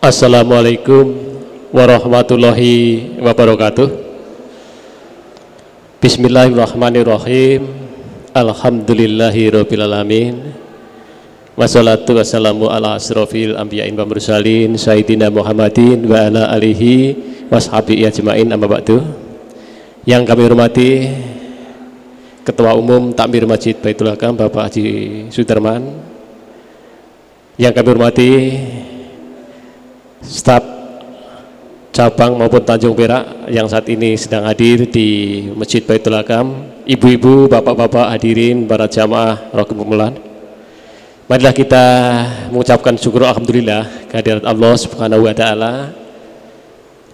Assalamualaikum warahmatullahi wabarakatuh. Bismillahirrahmanirrahim. Alhamdulillahi rabbil alamin. Wassalatu wassalamu ala asrafil anbiya'in wa mursalin Sayyidina Muhammadin wa ala alihi washabi ajma'in amma ba'du. Yang kami hormati Ketua Umum Takmir Masjid Baitul Hakam Bapak Haji Sudarman. Yang kami hormati staf cabang maupun Tanjung Perak yang saat ini sedang hadir di Masjid Baitul Hakam, ibu-ibu, bapak-bapak hadirin, para jamaah Rokum Pemulan. Marilah kita mengucapkan syukur Alhamdulillah kehadirat Allah Subhanahu wa Ta'ala.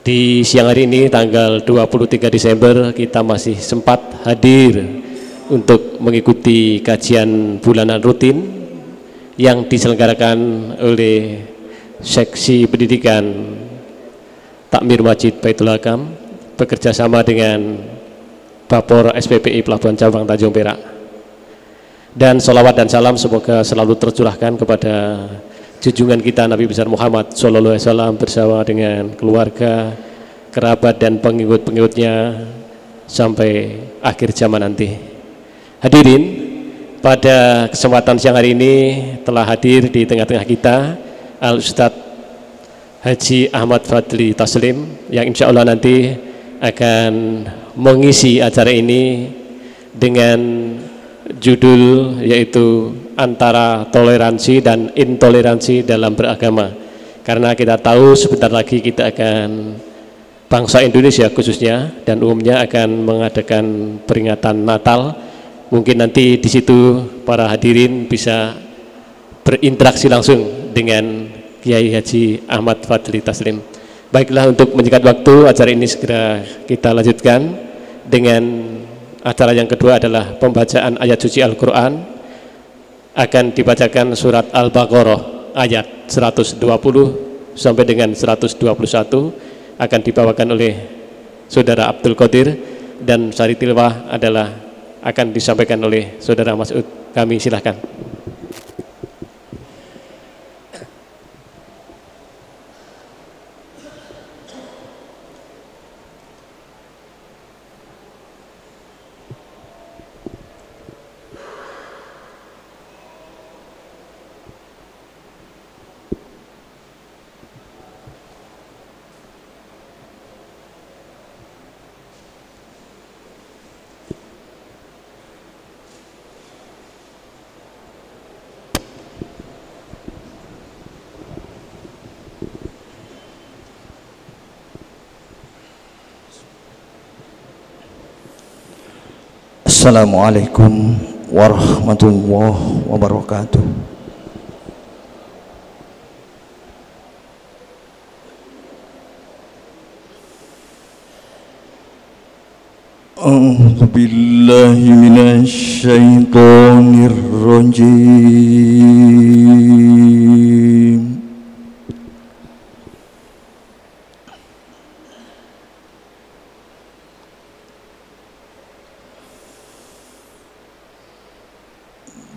Di siang hari ini, tanggal 23 Desember, kita masih sempat hadir untuk mengikuti kajian bulanan rutin yang diselenggarakan oleh seksi pendidikan Takmir Masjid Baitul Hakam bekerja sama dengan Bapor SPPI Pelabuhan Cabang Tanjung Perak dan salawat dan salam semoga selalu tercurahkan kepada junjungan kita Nabi besar Muhammad Sallallahu Alaihi Wasallam bersama dengan keluarga, kerabat dan pengikut-pengikutnya sampai akhir zaman nanti. Hadirin, pada kesempatan siang hari ini telah hadir di tengah-tengah kita Al Ustadz Haji Ahmad Fadli Taslim yang insya Allah nanti akan mengisi acara ini dengan judul yaitu antara toleransi dan intoleransi dalam beragama. Karena kita tahu sebentar lagi kita akan bangsa Indonesia khususnya dan umumnya akan mengadakan peringatan Natal. Mungkin nanti di situ para hadirin bisa berinteraksi langsung dengan Kiai Haji Ahmad Fadli Taslim. Baiklah untuk menyingkat waktu acara ini segera kita lanjutkan dengan acara yang kedua adalah pembacaan ayat suci Al-Quran. Akan dibacakan surat Al-Baqarah ayat 120 sampai dengan 121 akan dibawakan oleh saudara Abdul Qadir dan Sari Tilwah adalah akan disampaikan oleh saudara Masud. Kami silahkan Assalamualaikum warahmatullahi wabarakatuh أعوذ بالله من الشيطان الرجيم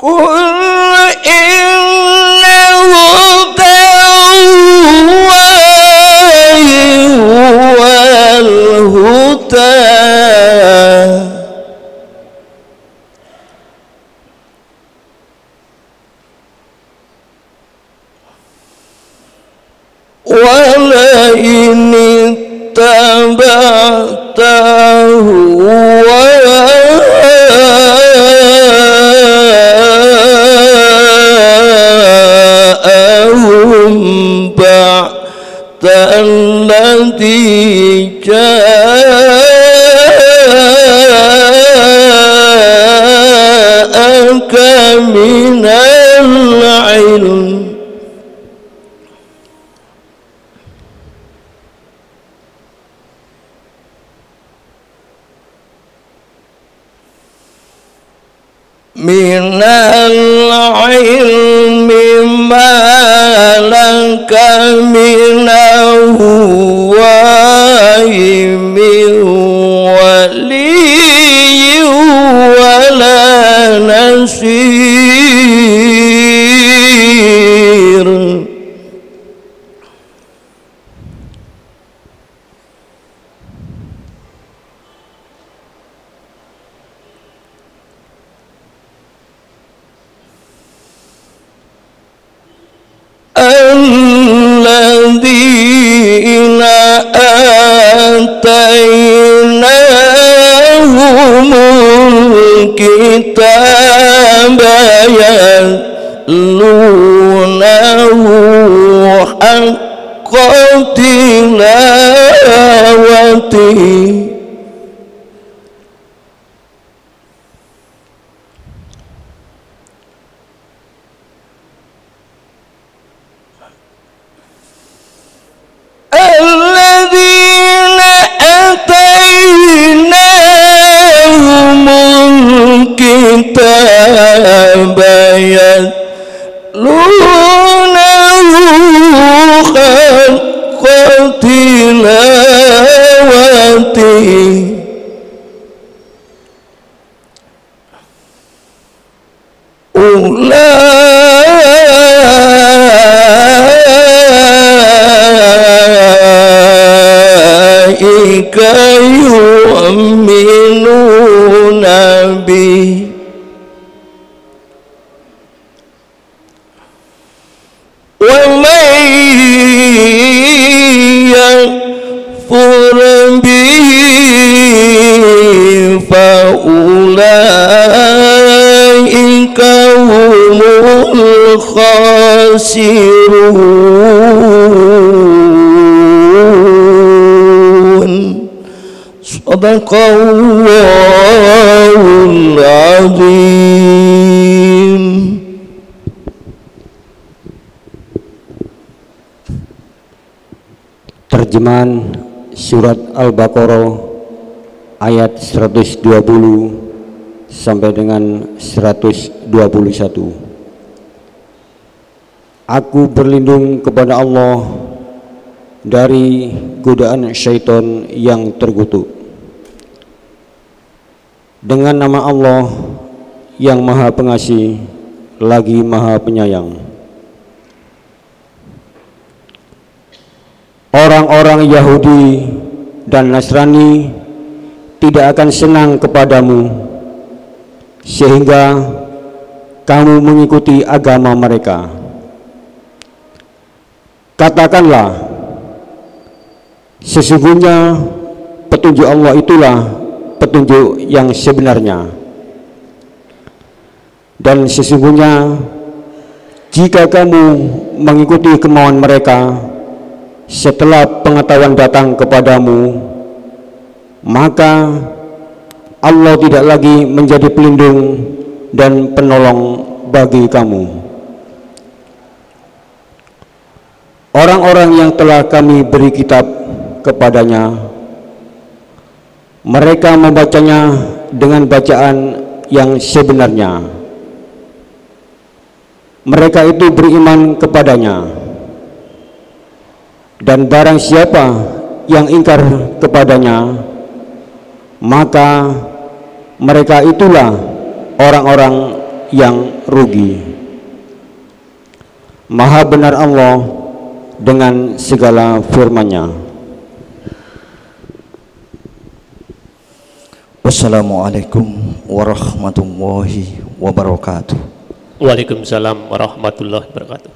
Oh. الخاسرون صدق الله العظيم Terjemahan surat Al-Baqarah ayat 120 sampai dengan 121. Aku berlindung kepada Allah dari godaan syaitan yang terkutuk. Dengan nama Allah yang Maha Pengasih lagi Maha Penyayang. Orang-orang Yahudi dan Nasrani tidak akan senang kepadamu sehingga kamu mengikuti agama mereka. Katakanlah, sesungguhnya petunjuk Allah itulah petunjuk yang sebenarnya. Dan sesungguhnya jika kamu mengikuti kemauan mereka, setelah pengetahuan datang kepadamu maka Allah tidak lagi menjadi pelindung dan penolong bagi kamu orang-orang yang telah kami beri kitab kepadanya mereka membacanya dengan bacaan yang sebenarnya. Mereka itu beriman kepadanya. Dan barang siapa yang ingkar kepadanya maka mereka itulah orang-orang yang rugi. Maha benar Allah dengan segala firman-Nya Wassalamualaikum warahmatullahi wabarakatuh. Waalaikumsalam warahmatullahi wabarakatuh.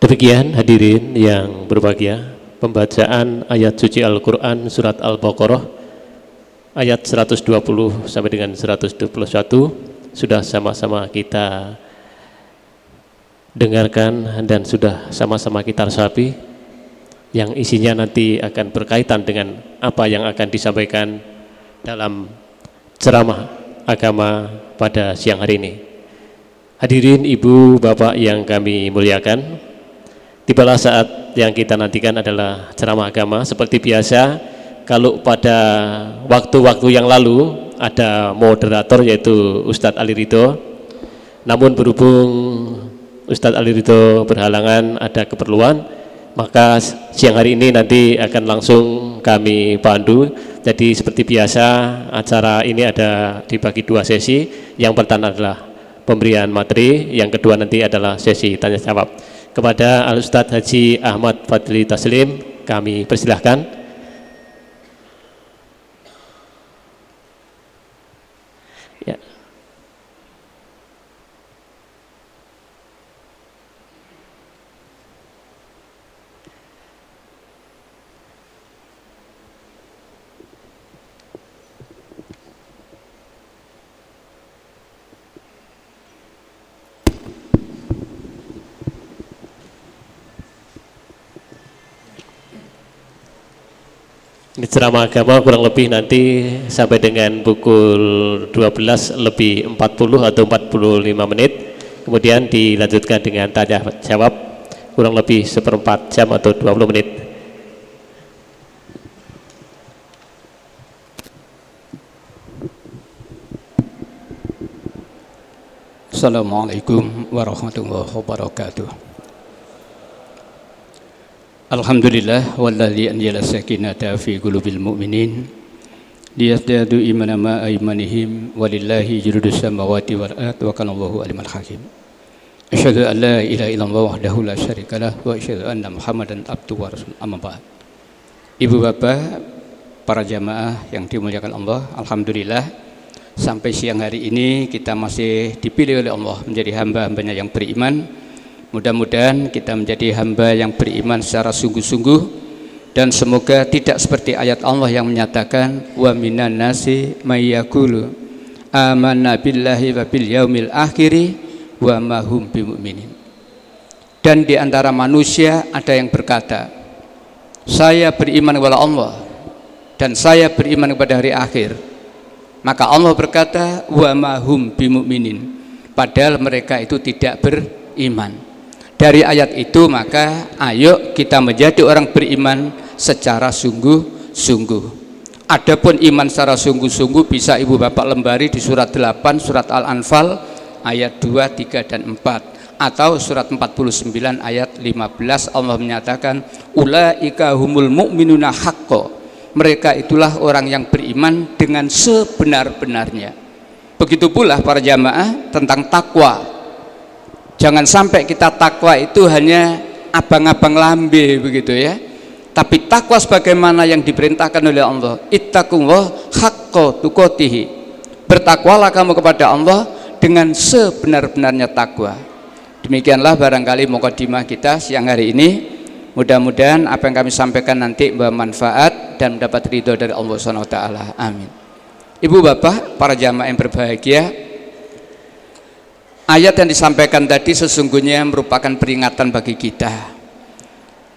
Demikian hadirin yang berbahagia, pembacaan ayat suci Al-Quran surat Al-Baqarah ayat 120 sampai dengan 121 sudah sama-sama kita dengarkan dan sudah sama-sama kita resapi yang isinya nanti akan berkaitan dengan apa yang akan disampaikan dalam ceramah agama pada siang hari ini. Hadirin ibu bapak yang kami muliakan, Tibalah saat yang kita nantikan adalah ceramah agama seperti biasa. Kalau pada waktu-waktu yang lalu ada moderator yaitu Ustadz Ali Ridho. Namun berhubung Ustadz Ali Ridho berhalangan ada keperluan, maka siang hari ini nanti akan langsung kami pandu. Jadi seperti biasa acara ini ada dibagi dua sesi. Yang pertama adalah pemberian materi, yang kedua nanti adalah sesi tanya jawab kepada Al Ustadz Haji Ahmad Fadli Taslim kami persilahkan Ini ceramah agama kurang lebih nanti sampai dengan pukul 12 lebih 40 atau 45 menit. Kemudian dilanjutkan dengan tanya jawab kurang lebih seperempat jam atau 20 menit. Assalamualaikum warahmatullahi wabarakatuh. Alhamdulillah walladzi anzala sakinata fi qulubil mu'minin liyazdadu imana ma aymanihim walillahi jurudus samawati wal ard wa kana Allahu aliman hakim. Asyhadu an la ilaha illallah wahdahu la syarikalah wa asyhadu anna Muhammadan abduhu wa rasul amma ba'd. Ibu bapak, para jamaah yang dimuliakan Allah, alhamdulillah sampai siang hari ini kita masih dipilih oleh Allah menjadi hamba-hambanya yang beriman Mudah-mudahan kita menjadi hamba yang beriman secara sungguh-sungguh dan semoga tidak seperti ayat Allah yang menyatakan wa minan nasi mayyakulu amanna billahi wa bil yaumil akhiri wa ma hum. Dan di antara manusia ada yang berkata, saya beriman kepada Allah dan saya beriman kepada hari akhir. Maka Allah berkata, wa ma hum bimuminin. Padahal mereka itu tidak beriman. Dari ayat itu maka ayo kita menjadi orang beriman secara sungguh-sungguh. Adapun iman secara sungguh-sungguh bisa Ibu Bapak lembari di surat 8 surat Al-Anfal ayat 2, 3 dan 4 atau surat 49 ayat 15 Allah menyatakan ulaika humul mu'minuna haqqo. Mereka itulah orang yang beriman dengan sebenar-benarnya. Begitu pula para jamaah tentang takwa Jangan sampai kita takwa itu hanya abang-abang lambe begitu ya. Tapi takwa sebagaimana yang diperintahkan oleh Allah. Ittaqullah haqqa tuqatihi. Bertakwalah kamu kepada Allah dengan sebenar-benarnya takwa. Demikianlah barangkali mukadimah kita siang hari ini. Mudah-mudahan apa yang kami sampaikan nanti bermanfaat dan mendapat ridho dari Allah SWT. Amin. Ibu bapak, para jamaah yang berbahagia, Ayat yang disampaikan tadi sesungguhnya merupakan peringatan bagi kita.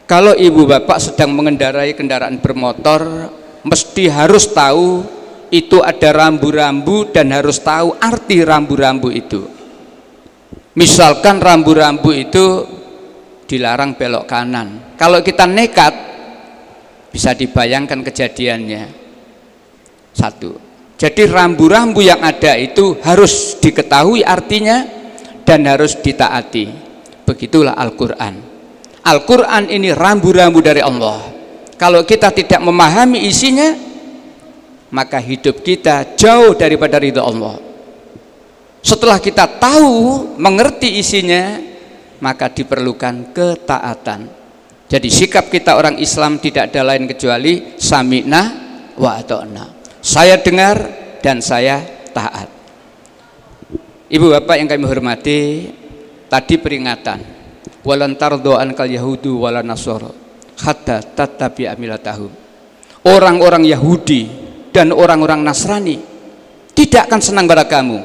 Kalau ibu bapak sedang mengendarai kendaraan bermotor, mesti harus tahu itu ada rambu-rambu dan harus tahu arti rambu-rambu itu. Misalkan rambu-rambu itu dilarang belok kanan. Kalau kita nekat, bisa dibayangkan kejadiannya. Satu. Jadi rambu-rambu yang ada itu harus diketahui artinya dan harus ditaati. Begitulah Al-Quran. Al-Quran ini rambu-rambu dari Allah. Kalau kita tidak memahami isinya, maka hidup kita jauh daripada ridho Allah. Setelah kita tahu, mengerti isinya, maka diperlukan ketaatan. Jadi sikap kita orang Islam tidak ada lain kecuali sami'na wa ato'na. Saya dengar dan saya taat. Ibu bapak yang kami hormati Tadi peringatan walan tardo ankal yahudu wala nasoro hatta tatabi amilatahum. Orang-orang Yahudi dan orang-orang Nasrani tidak akan senang pada kamu.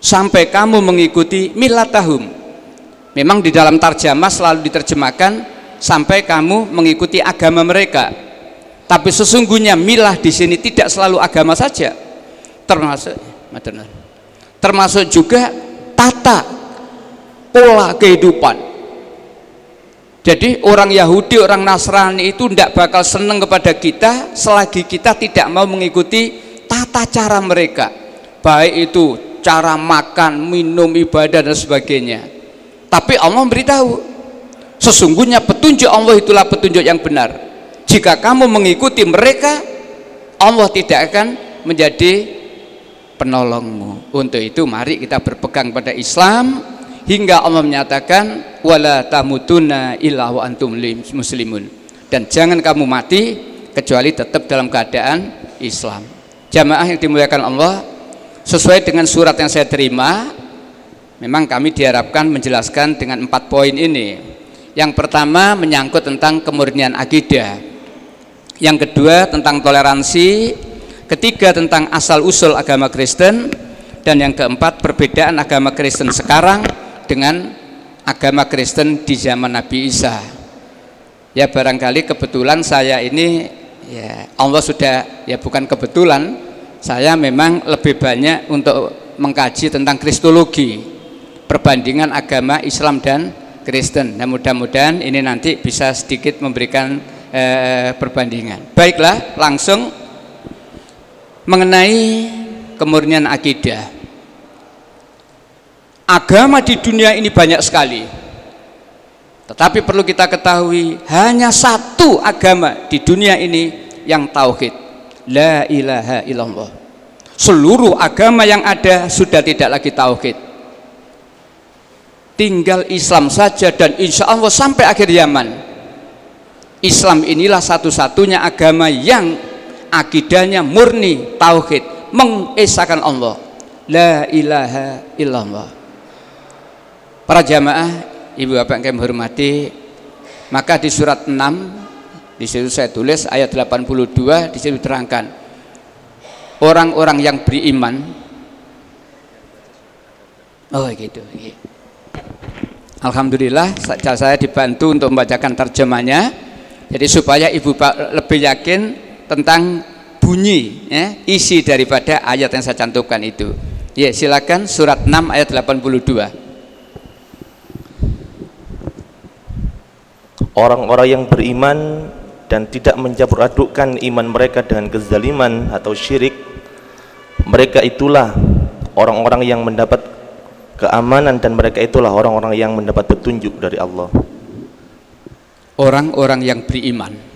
Sampai kamu mengikuti milatahum. Memang di dalam tarjamah selalu diterjemahkan sampai kamu mengikuti agama mereka. Tapi sesungguhnya milah di sini tidak selalu agama saja. Termasuk termasuk juga tata pola kehidupan jadi orang Yahudi, orang Nasrani itu tidak bakal senang kepada kita selagi kita tidak mau mengikuti tata cara mereka. Baik itu cara makan, minum, ibadah dan sebagainya. Tapi Allah memberitahu, sesungguhnya petunjuk Allah itulah petunjuk yang benar. Jika kamu mengikuti mereka, Allah tidak akan menjadi penolongmu. Untuk itu mari kita berpegang pada Islam, hingga Allah menyatakan wala tamutunna illa wa antum muslimun. Dan jangan kamu mati kecuali tetap dalam keadaan Islam. Jamaah yang dimuliakan Allah sesuai dengan surat yang saya terima memang kami diharapkan menjelaskan dengan empat poin ini. Yang pertama menyangkut tentang kemurnian akidah. Yang kedua tentang toleransi ketiga tentang asal usul agama Kristen dan yang keempat perbedaan agama Kristen sekarang dengan agama Kristen di zaman Nabi Isa. Ya barangkali kebetulan saya ini ya Allah sudah ya bukan kebetulan saya memang lebih banyak untuk mengkaji tentang kristologi perbandingan agama Islam dan Kristen. Nah mudah-mudahan ini nanti bisa sedikit memberikan eh, perbandingan. Baiklah langsung mengenai kemurnian akidah. Agama di dunia ini banyak sekali. Tetapi perlu kita ketahui hanya satu agama di dunia ini yang tauhid. La ilaha illallah. Seluruh agama yang ada sudah tidak lagi tauhid. Tinggal Islam saja dan insya Allah sampai akhir zaman. Islam inilah satu-satunya agama yang akidahnya murni tauhid, mengesahkan Allah. La ilaha illallah. Para jamaah, ibu bapak yang kami hormati, maka di surat 6 di situ saya tulis ayat 82 di situ terangkan orang-orang yang beriman oh gitu Alhamdulillah saya dibantu untuk membacakan terjemahnya jadi supaya ibu bapak lebih yakin tentang bunyi ya, isi daripada ayat yang saya cantumkan itu. Ya silakan surat 6 ayat 82 orang-orang yang beriman dan tidak mencampur adukkan iman mereka dengan kezaliman atau syirik mereka itulah orang-orang yang mendapat keamanan dan mereka itulah orang-orang yang mendapat petunjuk dari Allah. Orang-orang yang beriman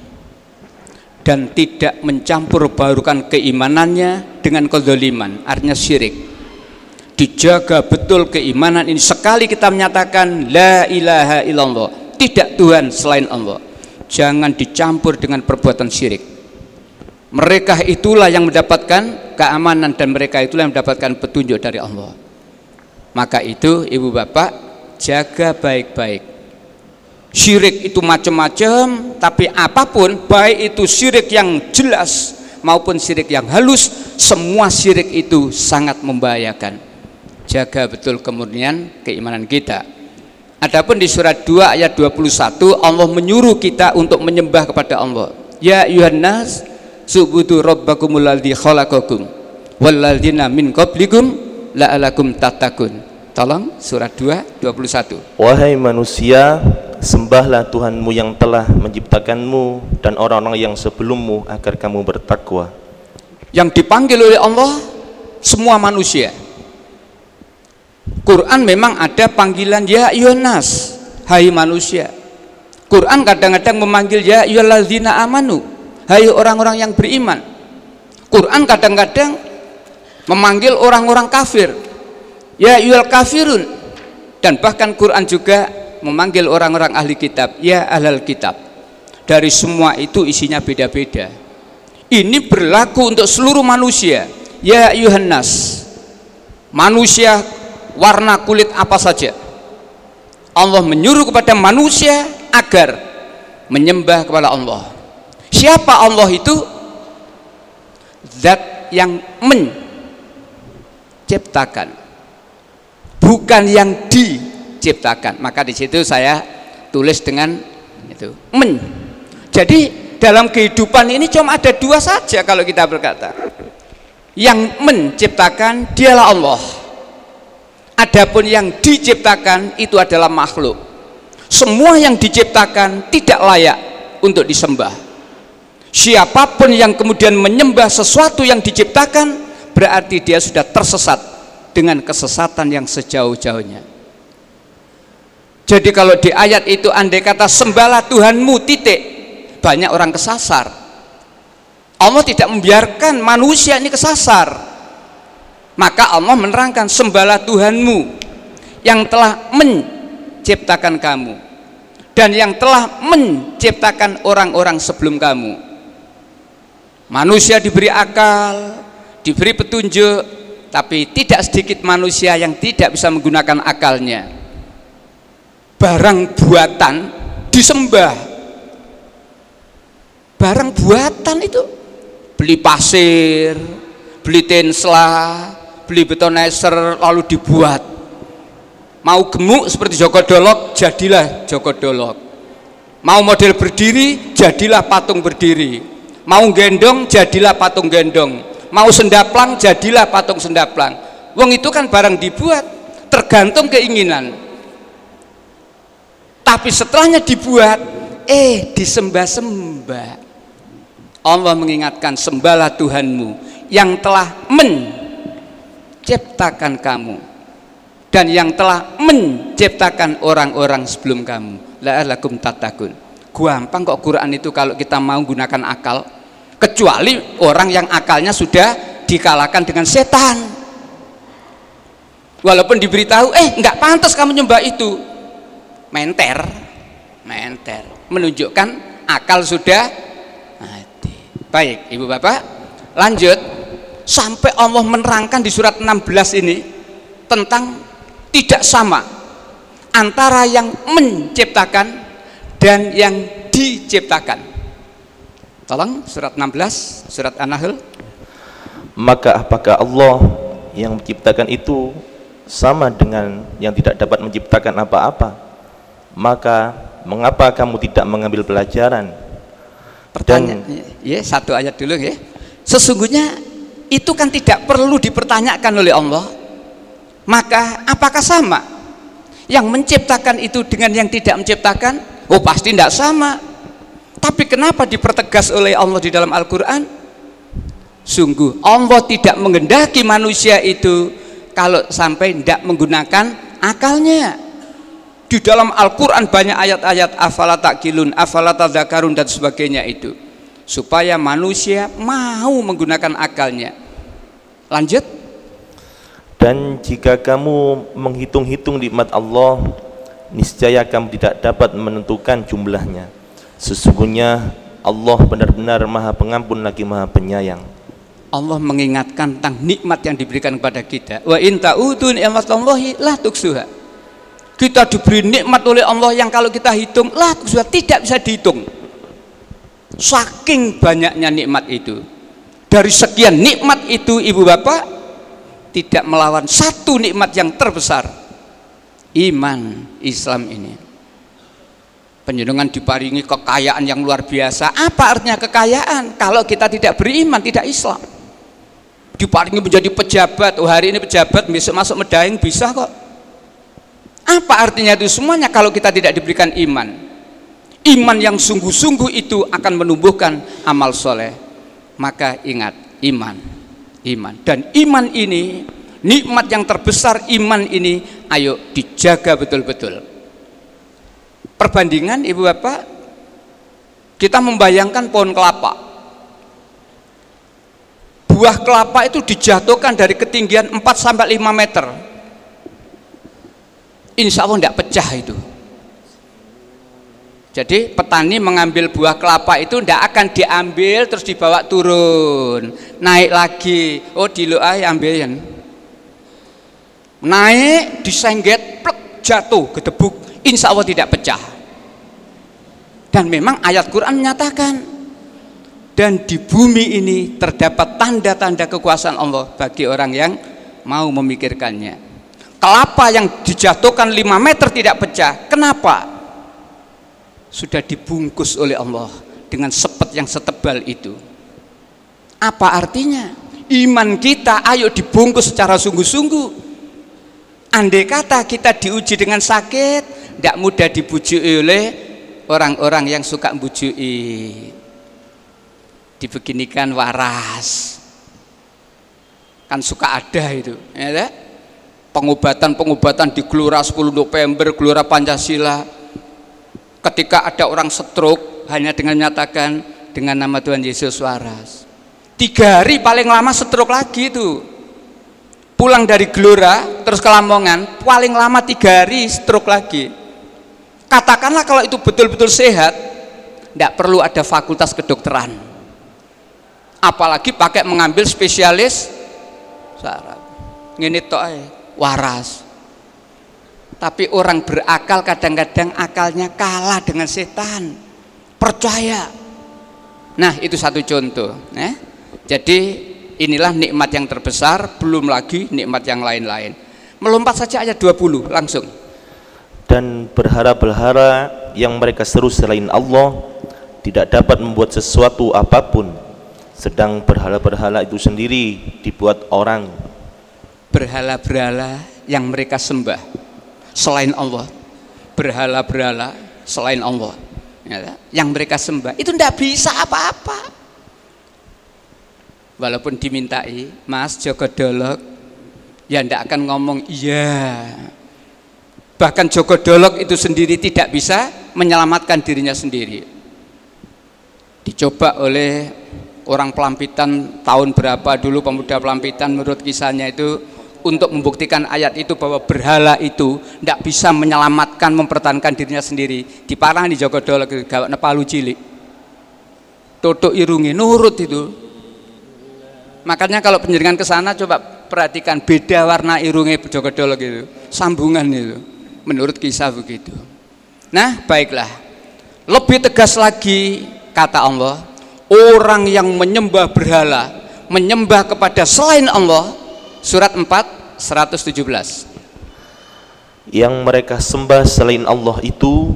dan tidak mencampur barukan keimanannya dengan kezaliman artinya syirik. Dijaga betul keimanan ini. Sekali kita menyatakan la ilaha illallah tidak Tuhan selain Allah. Jangan dicampur dengan perbuatan syirik. Mereka itulah yang mendapatkan keamanan dan mereka itulah yang mendapatkan petunjuk dari Allah. Maka itu ibu bapak jaga baik-baik syirik itu macam-macam tapi apa pun baik itu syirik yang jelas maupun syirik yang halus semua syirik itu sangat membahayakan jaga betul kemurnian keimanan kita Adapun di surat 2 ayat 21 Allah menyuruh kita untuk menyembah kepada Allah. Ya yuhannas subudu rabbakumul ladzi khalaqakum walladzina min qablikum la'alakum tatakun. Tolong surat 2 21. Wahai manusia, sembahlah Tuhanmu yang telah menciptakanmu dan orang-orang yang sebelummu agar kamu bertakwa. Yang dipanggil oleh Allah semua manusia Quran memang ada panggilan ya Yonas, hai manusia. Quran kadang-kadang memanggil ya ayyuhalladzina amanu, hai orang-orang yang beriman. Quran kadang-kadang memanggil orang-orang kafir, ya ayyuhal kafirun. Dan bahkan Quran juga memanggil orang-orang ahli kitab, ya ahlal kitab. Dari semua itu isinya beda-beda. Ini berlaku untuk seluruh manusia. Ya Yohanes, manusia warna kulit apa saja Allah menyuruh kepada manusia agar menyembah kepada Allah siapa Allah itu zat yang menciptakan bukan yang diciptakan. Maka di situ saya tulis dengan itu men. Jadi dalam kehidupan ini cuma ada dua saja kalau kita berkata. Yang menciptakan dialah Allah. Adapun yang diciptakan itu adalah makhluk. Semua yang diciptakan tidak layak untuk disembah. Siapa pun yang kemudian menyembah sesuatu yang diciptakan berarti dia sudah tersesat dengan kesesatan yang sejauh-jauhnya. Jadi kalau di ayat itu andai kata sembahlah Tuhanmu titik. Banyak orang kesasar. Allah tidak membiarkan manusia ini kesasar. Maka Allah menerangkan sembahlah Tuhanmu yang telah menciptakan kamu dan yang telah menciptakan orang-orang sebelum kamu. Manusia diberi akal diberi petunjuk tapi tidak sedikit manusia yang tidak bisa menggunakan akalnya barang buatan disembah barang buatan itu beli pasir, beli tensla, beli betonizer lalu dibuat. Mau gemuk seperti Joko Dolok, jadilah Joko Dolok. Mau model berdiri, jadilah patung berdiri. Mau gendong, jadilah patung gendong. Mau sendaplang, jadilah patung sendaplang. Wong itu kan barang dibuat, tergantung keinginan. Tapi setelahnya dibuat, eh disembah-sembah Allah mengingatkan sembahlah Tuhanmu yang telah menciptakan kamu dan yang telah menciptakan orang-orang sebelum kamu la'alakum tatakun gampang kok Quran itu kalau kita mau gunakan akal kecuali orang yang akalnya sudah dikalahkan dengan setan. Walaupun diberitahu eh nggak pantas kamu nyembah itu. Menter menter. Menunjukkan akal sudah Baik, Ibu Bapak, lanjut. Sampai Allah menerangkan di surat 16 ini tentang tidak sama antara yang menciptakan dan yang diciptakan. Tolong surat 16, surat An-Nahl. Maka apakah Allah yang menciptakan itu sama dengan yang tidak dapat menciptakan apa-apa? Maka mengapa kamu tidak mengambil pelajaran Pertanyaan, ya satu ayat dulu ya. Sesungguhnya itu kan tidak perlu dipertanyakan oleh Allah. Maka apakah sama? Yang menciptakan itu dengan yang tidak menciptakan? Oh pasti tidak sama. Tapi kenapa dipertegas oleh Allah di dalam Al-Quran? Sungguh Allah tidak mengendaki manusia itu kalau sampai tidak menggunakan akalnya. Di dalam Al-Quran banyak ayat-ayat afala takilun, afala dan sebagainya itu. Supaya manusia mau menggunakan akalnya. Lanjut. Dan jika kamu menghitung-hitung nikmat Allah niscaya kamu tidak dapat menentukan jumlahnya sesungguhnya Allah benar-benar maha pengampun lagi maha penyayang. Allah mengingatkan tentang nikmat yang diberikan kepada kita. Wa in ta'udu ni'matallahi la tuksuha. Kita diberi nikmat oleh Allah yang kalau kita hitung lah sudah tidak bisa dihitung. Saking banyaknya nikmat itu. Dari sekian nikmat itu ibu bapak tidak melawan satu nikmat yang terbesar. Iman Islam ini penyelungan diparingi kekayaan yang luar biasa apa artinya kekayaan kalau kita tidak beriman tidak Islam diparingi menjadi pejabat oh hari ini pejabat besok masuk medaeng bisa kok apa artinya itu semuanya kalau kita tidak diberikan iman? Iman yang sungguh-sungguh itu akan menumbuhkan amal soleh. Maka ingat, iman. Iman. Dan iman ini, nikmat yang terbesar iman ini, ayo dijaga betul-betul. Perbandingan Ibu Bapak, kita membayangkan pohon kelapa. Buah kelapa itu dijatuhkan dari ketinggian 4 sampai 5 meter. Insya Allah tidak pecah itu. Jadi petani mengambil buah kelapa itu tidak akan diambil terus dibawa turun. Naik lagi. Oh di ambil ambilin naik disengget plek jatuh gedebuk insya Allah tidak pecah. Dan memang ayat Quran menyatakan dan di bumi ini terdapat tanda-tanda kekuasaan Allah bagi orang yang mau memikirkannya. Kelapa yang dijatuhkan 5 meter tidak pecah kenapa? Sudah dibungkus oleh Allah dengan sepet yang setebal itu. Apa artinya? Iman kita ayo dibungkus secara sungguh-sungguh. Andai kata kita diuji dengan sakit tidak mudah dibujuk oleh orang-orang yang suka membujui dibeginikan waras. Kan suka ada itu ya pengobatan-pengobatan di Gelora 10 November, Gelora Pancasila. Ketika ada orang stroke hanya dengan menyatakan dengan nama Tuhan Yesus waras. Tiga hari paling lama stroke lagi itu. Pulang dari Gelora terus ke Lamongan paling lama tiga hari stroke lagi katakanlah kalau itu betul-betul sehat tidak perlu ada fakultas kedokteran. Apalagi pakai mengambil spesialis saraf ini toh waras. Tapi orang berakal kadang-kadang akalnya kalah dengan setan. Percaya. Nah itu satu contoh eh? jadi inilah nikmat yang terbesar belum lagi nikmat yang lain-lain. Melompat saja ayat 20 langsung dan berhala-berhala yang mereka seru selain Allah tidak dapat membuat sesuatu apa pun sedang berhala-berhala itu sendiri dibuat orang. Berhala-berhala yang mereka sembah selain Allah. Berhala-berhala selain Allah. Ya, yang mereka sembah itu tidak bisa apa-apa. Walaupun dimintai mas Joko Dolok. Ya tidak akan ngomong iya bahkan Joko Dolok itu sendiri tidak bisa menyelamatkan dirinya sendiri. Dicoba oleh orang pelampitan tahun berapa dulu pemuda pelampitan menurut kisahnya itu untuk membuktikan ayat itu bahwa berhala itu tidak bisa menyelamatkan mempertahankan dirinya sendiri. Di di Joko Dolok gawat nepalu cilik. Toto irungi nurut itu. Makanya kalau penjaringan ke sana coba perhatikan beda warna irungi Joko Dolok itu sambungan itu menurut kisah begitu. Nah baiklah. Lebih tegas lagi kata Allah orang yang menyembah berhala menyembah kepada selain Allah surat 4 117 yang mereka sembah selain Allah itu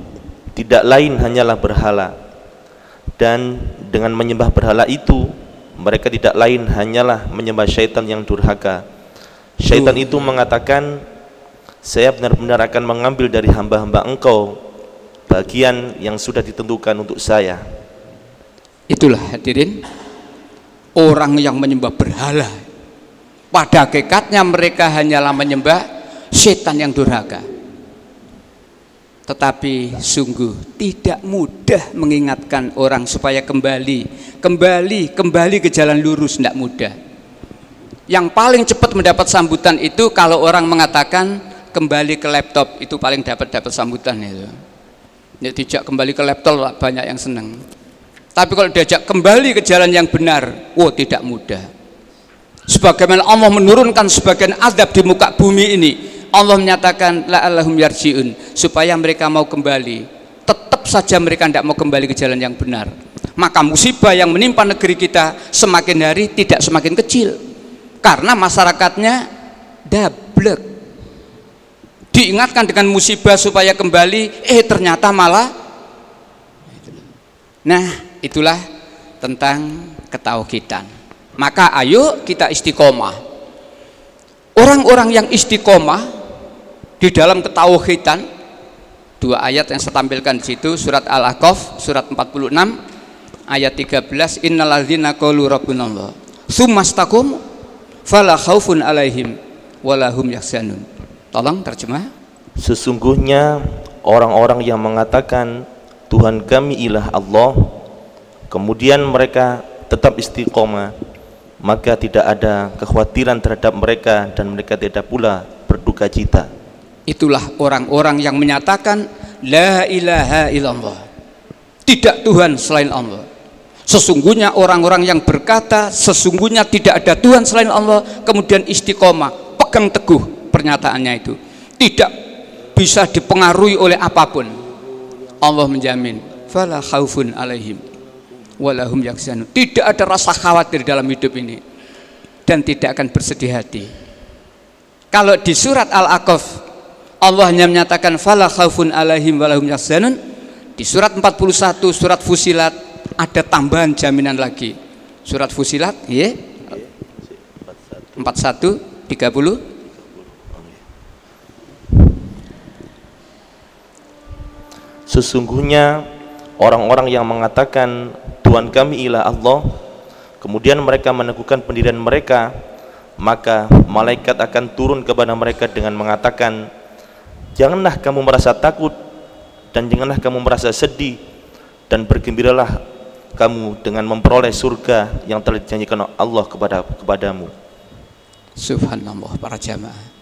tidak lain hanyalah berhala. Dan dengan menyembah berhala itu mereka tidak lain hanyalah menyembah syaitan yang durhaka. Syaitan itu mengatakan saya benar-benar akan mengambil dari hamba-hamba engkau bagian yang sudah ditentukan untuk saya. Itulah hadirin orang yang menyembah berhala. Pada hakikatnya mereka hanyalah menyembah setan yang durhaka. Tetapi sungguh tidak mudah mengingatkan orang supaya kembali kembali kembali ke jalan lurus. Tidak mudah. Yang paling cepat mendapat sambutan itu kalau orang mengatakan kembali ke laptop itu paling dapat dapat sambutan itu. Ya dijak kembali ke laptop banyak yang senang tapi kalau diajak kembali ke jalan yang benar wow tidak mudah. Sebagaimana Allah menurunkan sebagian azab di muka bumi ini Allah menyatakan la allahum yarjiun supaya mereka mau kembali. Tetap saja mereka tidak mau kembali ke jalan yang benar. Maka musibah yang menimpa negeri kita semakin hari tidak semakin kecil. Karena masyarakatnya dablek diingatkan dengan musibah supaya kembali eh ternyata malah nah itulah tentang ketauhidan. Maka ayo kita istiqomah. Orang-orang yang istiqomah di dalam ketauhidan dua ayat yang saya tampilkan di situ surat Al-Ahqaf surat 46 ayat 13 innalladzina qalu rabbunallah tsummastakum fala khaufun alaihim walahum yahzanun Tolong terjemah. Sesungguhnya orang-orang yang mengatakan Tuhan kami ilah Allah kemudian mereka tetap istiqomah maka tidak ada kekhawatiran terhadap mereka dan mereka tidak pula berduka cita. Itulah orang-orang yang menyatakan la ilaha illallah. Tidak Tuhan selain Allah. Sesungguhnya orang-orang yang berkata sesungguhnya tidak ada Tuhan selain Allah kemudian istiqomah pegang teguh pernyataannya itu. Tidak bisa dipengaruhi oleh apa pun. Allah menjamin fala khaufun alaihim walahum yaksanun tidak ada rasa khawatir dalam hidup ini dan tidak akan bersedih hati. Kalau di surat Al-Aqaf Allah hanya menyatakan fala khaufun alaihim walahum yaksanun di surat 41 surat Fusilat ada tambahan jaminan lagi. Surat Fusilat ya 41 30 Sesungguhnya orang-orang yang mengatakan Tuhan kami ialah Allah Kemudian mereka meneguhkan pendirian mereka Maka malaikat akan turun kepada mereka dengan mengatakan Janganlah kamu merasa takut Dan janganlah kamu merasa sedih Dan bergembiralah kamu dengan memperoleh surga yang telah dijanjikan Allah kepada kepadamu. Subhanallah para jamaah.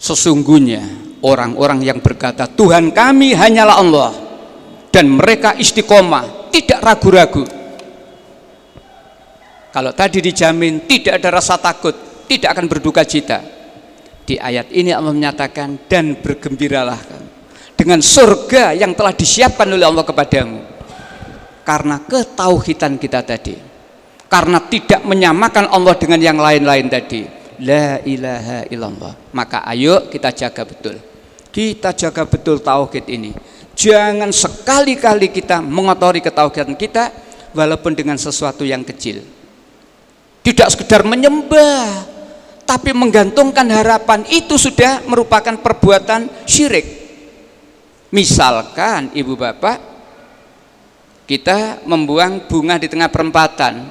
Sesungguhnya orang-orang yang berkata Tuhan kami hanyalah Allah dan mereka istiqomah, tidak ragu-ragu. Kalau tadi dijamin tidak ada rasa takut, tidak akan berduka cita. Di ayat ini Allah menyatakan dan bergembiralah dengan surga yang telah disiapkan oleh Allah kepadamu. Karena ketauhidan kita tadi karena tidak menyamakan Allah dengan yang lain-lain tadi. La ilaha illallah. Maka ayo kita jaga betul. Kita jaga betul tauhid ini jangan sekali-kali kita mengotori ketauhidan kita walaupun dengan sesuatu yang kecil. Tidak sekedar menyembah tapi menggantungkan harapan itu sudah merupakan perbuatan syirik. Misalkan ibu bapak kita membuang bunga di tengah perempatan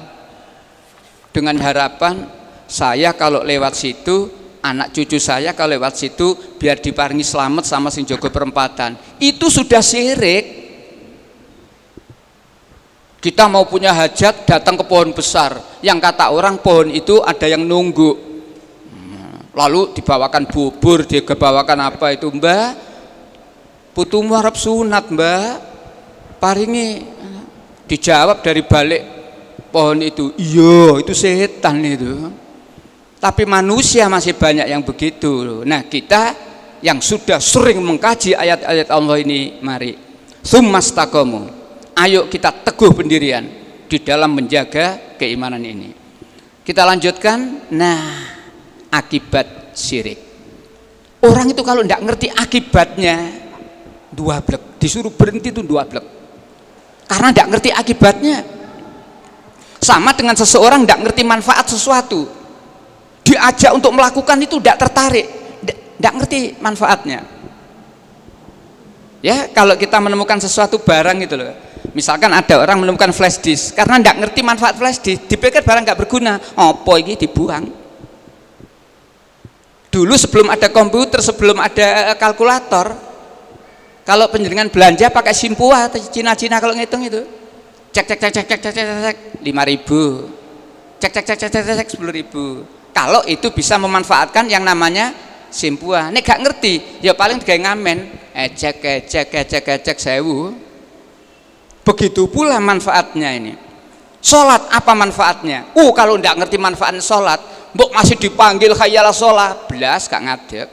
dengan harapan saya kalau lewat situ anak cucu saya kalau lewat situ biar diparingi selamat sama sing jogo perempatan. Itu sudah syirik. Kita mau punya hajat datang ke pohon besar. Yang kata orang pohon itu ada yang nunggu. Lalu dibawakan bubur dibawakan apa itu mbak putumu harap sunat mbak. Paringi dijawab dari balik pohon itu iya itu setan itu tapi manusia masih banyak yang begitu. Nah kita yang sudah sering mengkaji ayat-ayat Allah ini mari. Summastakomu ayo kita teguh pendirian di dalam menjaga keimanan ini. Kita lanjutkan. Nah akibat syirik. Orang itu kalau tidak ngerti akibatnya dua blek. Disuruh berhenti itu dua blek. Karena tidak ngerti akibatnya. Sama dengan seseorang tidak ngerti manfaat sesuatu diajak untuk melakukan itu tidak tertarik tidak ngerti manfaatnya ya kalau kita menemukan sesuatu barang itu loh misalkan ada orang menemukan flash disk karena tidak ngerti manfaat flash disk dipikir barang nggak berguna apa ini dibuang dulu sebelum ada komputer sebelum ada kalkulator kalau penjaringan belanja pakai simpua atau Cina-Cina kalau ngitung itu. Cek cek cek cek cek cek cek cek lima ribu. Cek cek cek cek cek cek sepuluh ribu. Kalau itu bisa memanfaatkan yang namanya simpua. Ini gak ngerti, ya paling kayak ngamen. Ecek ecek ecek ecek sewu. Begitu pula manfaatnya ini. Sholat apa manfaatnya? Uh kalau nggak ngerti manfaat sholat, mbok masih dipanggil khayalah sholat, belas gak ngadek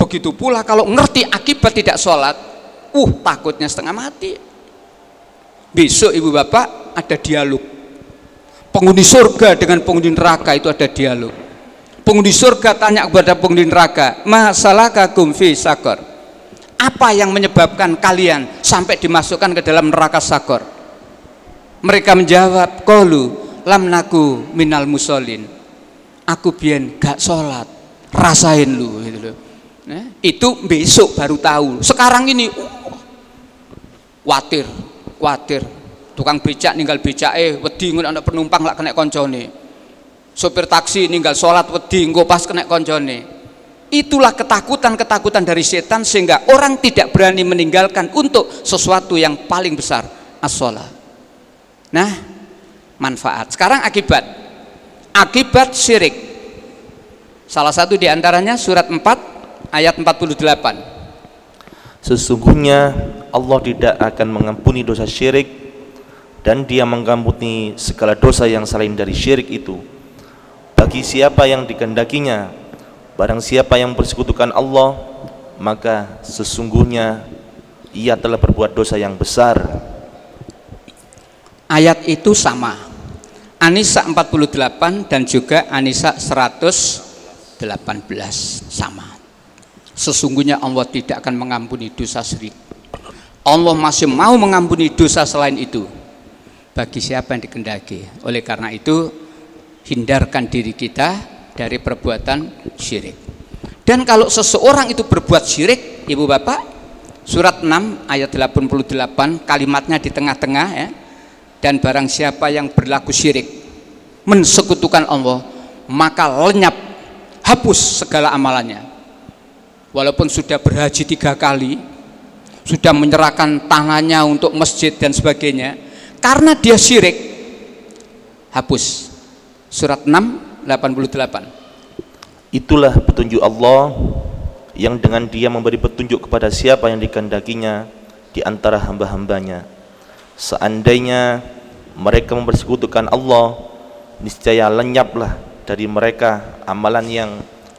begitu pula kalau ngerti akibat tidak sholat uh takutnya setengah mati besok ibu bapak ada dialog penghuni surga dengan penghuni neraka itu ada dialog. Penghuni surga tanya kepada penghuni neraka masalah kagum fi sakor? Apa yang menyebabkan kalian sampai dimasukkan ke dalam neraka sakor? Mereka menjawab kolu lam naku minal musolin. Aku biar gak sholat rasain lu gitu loh. Nah, itu besok baru tahu. Sekarang ini uh, watir, watir. Tukang becak ninggal becak eh wedi anak penumpang lah kena koncone. Sopir taksi ninggal sholat wedi engko pas kena koncone. Itulah ketakutan-ketakutan dari setan sehingga orang tidak berani meninggalkan untuk sesuatu yang paling besar, as Nah, manfaat. Sekarang akibat. Akibat syirik. Salah satu di antaranya surat 4 ayat 48 Sesungguhnya Allah tidak akan mengampuni dosa syirik dan dia mengampuni segala dosa yang selain dari syirik itu. Bagi siapa yang dikendakinya barang siapa yang bersekutukan Allah maka sesungguhnya ia telah berbuat dosa yang besar. Ayat itu sama. Anisa 48 dan juga Anisa 118 sama. Sesungguhnya Allah tidak akan mengampuni dosa syirik. Allah masih mau mengampuni dosa selain itu bagi siapa yang dikendaki. Oleh karena itu hindarkan diri kita dari perbuatan syirik. Dan kalau seseorang itu berbuat syirik ibu bapak surat 6 ayat 88 kalimatnya di tengah-tengah ya. Dan barang siapa yang berlaku syirik mensekutukan Allah maka lenyap hapus segala amalannya. Walaupun sudah berhaji tiga kali sudah menyerahkan tangannya untuk masjid dan sebagainya karena dia syirik hapus. Surat 6 88 itulah petunjuk Allah yang dengan dia memberi petunjuk kepada siapa yang dikendakinya di antara hamba-hambanya. Seandainya mereka mempersekutukan Allah niscaya lenyaplah dari mereka amalan yang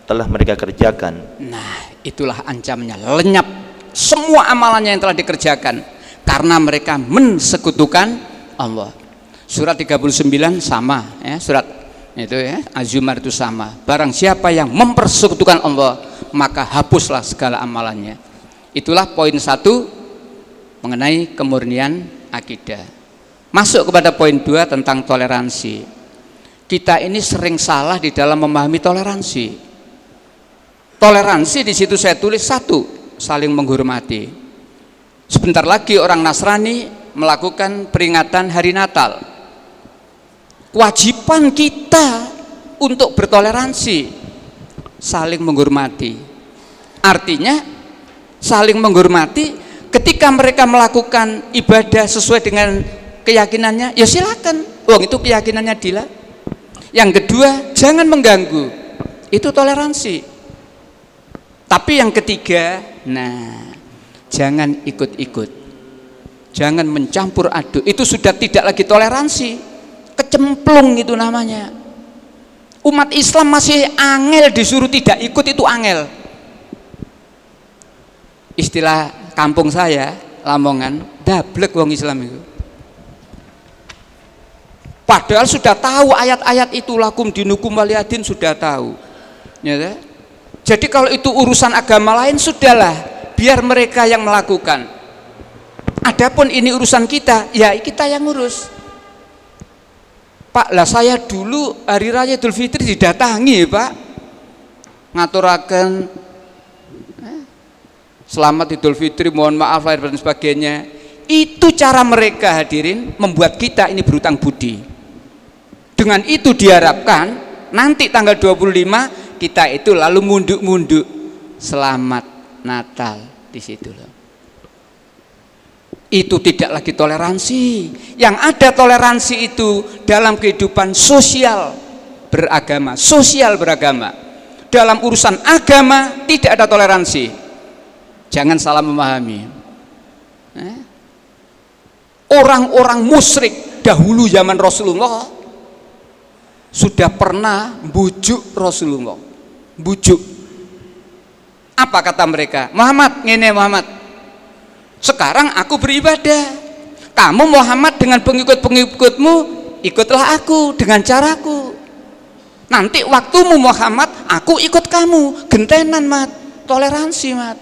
telah mereka kerjakan. Nah itulah ancamannya. Lenyap semua amalannya yang telah dikerjakan. Karena mereka mensekutukan Allah surat 39 sama ya surat itu ya Azumar itu sama barang siapa yang mempersekutukan Allah maka hapuslah segala amalannya itulah poin satu mengenai kemurnian akidah. Masuk kepada poin dua tentang toleransi. Kita ini sering salah di dalam memahami toleransi. Toleransi di situ saya tulis satu, saling menghormati. Sebentar lagi orang Nasrani melakukan peringatan hari Natal. Kewajiban kita untuk bertoleransi, saling menghormati. Artinya saling menghormati ketika mereka melakukan ibadah sesuai dengan keyakinannya ya silakan. Uang itu keyakinannya Dila. Yang kedua jangan mengganggu. Itu toleransi. Tapi yang ketiga nah jangan ikut-ikut jangan mencampur aduk. Itu sudah tidak lagi toleransi. Kecemplung itu namanya. Umat Islam masih angel disuruh tidak ikut itu angel. Istilah kampung saya Lamongan dablek wong Islam itu. Padahal sudah tahu ayat-ayat itu lakum dinukum waliyadin sudah tahu. Ya, jadi kalau itu urusan agama lain sudahlah. Biar mereka yang melakukan adapun ini urusan kita ya kita yang urus Pak lah saya dulu hari raya Idul Fitri didatangi Pak ngaturakan selamat Idul Fitri, mohon maaf lahir dan sebagainya. Itu cara mereka hadirin membuat kita ini berutang budi. Dengan itu diharapkan nanti tanggal 25 kita itu lalu munduk-munduk selamat Natal di situ loh. Itu tidak lagi toleransi. Yang ada toleransi itu dalam kehidupan sosial beragama, sosial beragama. Dalam urusan agama tidak ada toleransi Jangan salah memahami. Eh? Orang-orang musyrik dahulu zaman Rasulullah sudah pernah bujuk Rasulullah. Bujuk. Apa kata mereka? Muhammad, ngene Muhammad. Sekarang aku beribadah. Kamu Muhammad dengan pengikut-pengikutmu ikutlah aku dengan caraku. Nanti waktumu Muhammad, aku ikut kamu. Gentenan, Mat. Toleransi, Mat.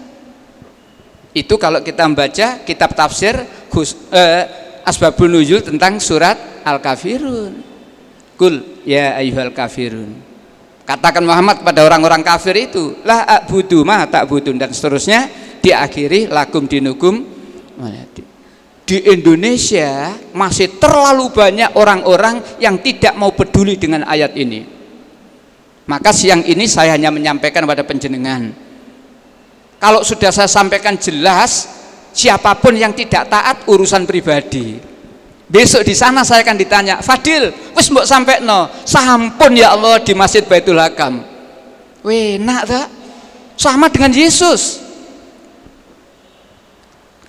Itu kalau kita membaca kitab tafsir eh, Asbabun Nuzul tentang surat Al-Kafirun. Kul ya ayyuhal kafirun. Katakan Muhammad pada orang-orang kafir itu, la a'budu ma ta'budun dan seterusnya diakhiri lakum dinukum di Indonesia masih terlalu banyak orang-orang yang tidak mau peduli dengan ayat ini. Maka siang ini saya hanya menyampaikan pada penjenengan kalau sudah saya sampaikan jelas, siapa pun yang tidak taat urusan pribadi. Besok di sana saya akan ditanya, Fadil, wis mbok sampai no, sampun ya Allah di Masjid Baitul Hakam. Weh, nak tak? Sama dengan Yesus.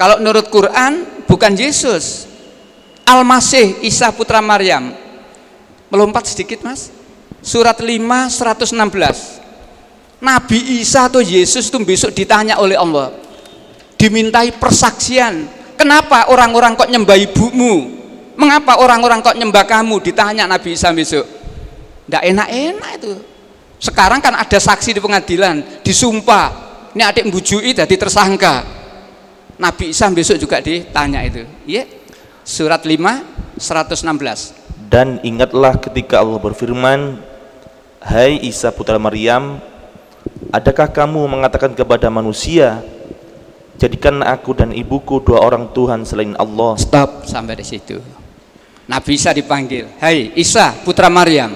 Kalau menurut Quran bukan Yesus. Al-Masih Isa putra Maryam. Melompat sedikit, Mas. Surat 5 116. Nabi Isa atau Yesus itu besok ditanya oleh Allah. Dimintai persaksian. Kenapa orang-orang kok nyembah ibumu? Mengapa orang-orang kok nyembah kamu? Ditanya Nabi Isa besok. Tidak enak-enak itu. Sekarang kan ada saksi di pengadilan. Disumpah. Ini adik mbujui jadi tersangka Nabi Isa besok juga ditanya itu. Ya surat 5 116 Dan ingatlah ketika Allah berfirman Hai Isa putra Maryam Adakah kamu mengatakan kepada manusia Jadikanlah aku dan ibuku dua orang Tuhan selain Allah? Stop sampai di situ. Nabi Isa dipanggil Hai Isa putra Maryam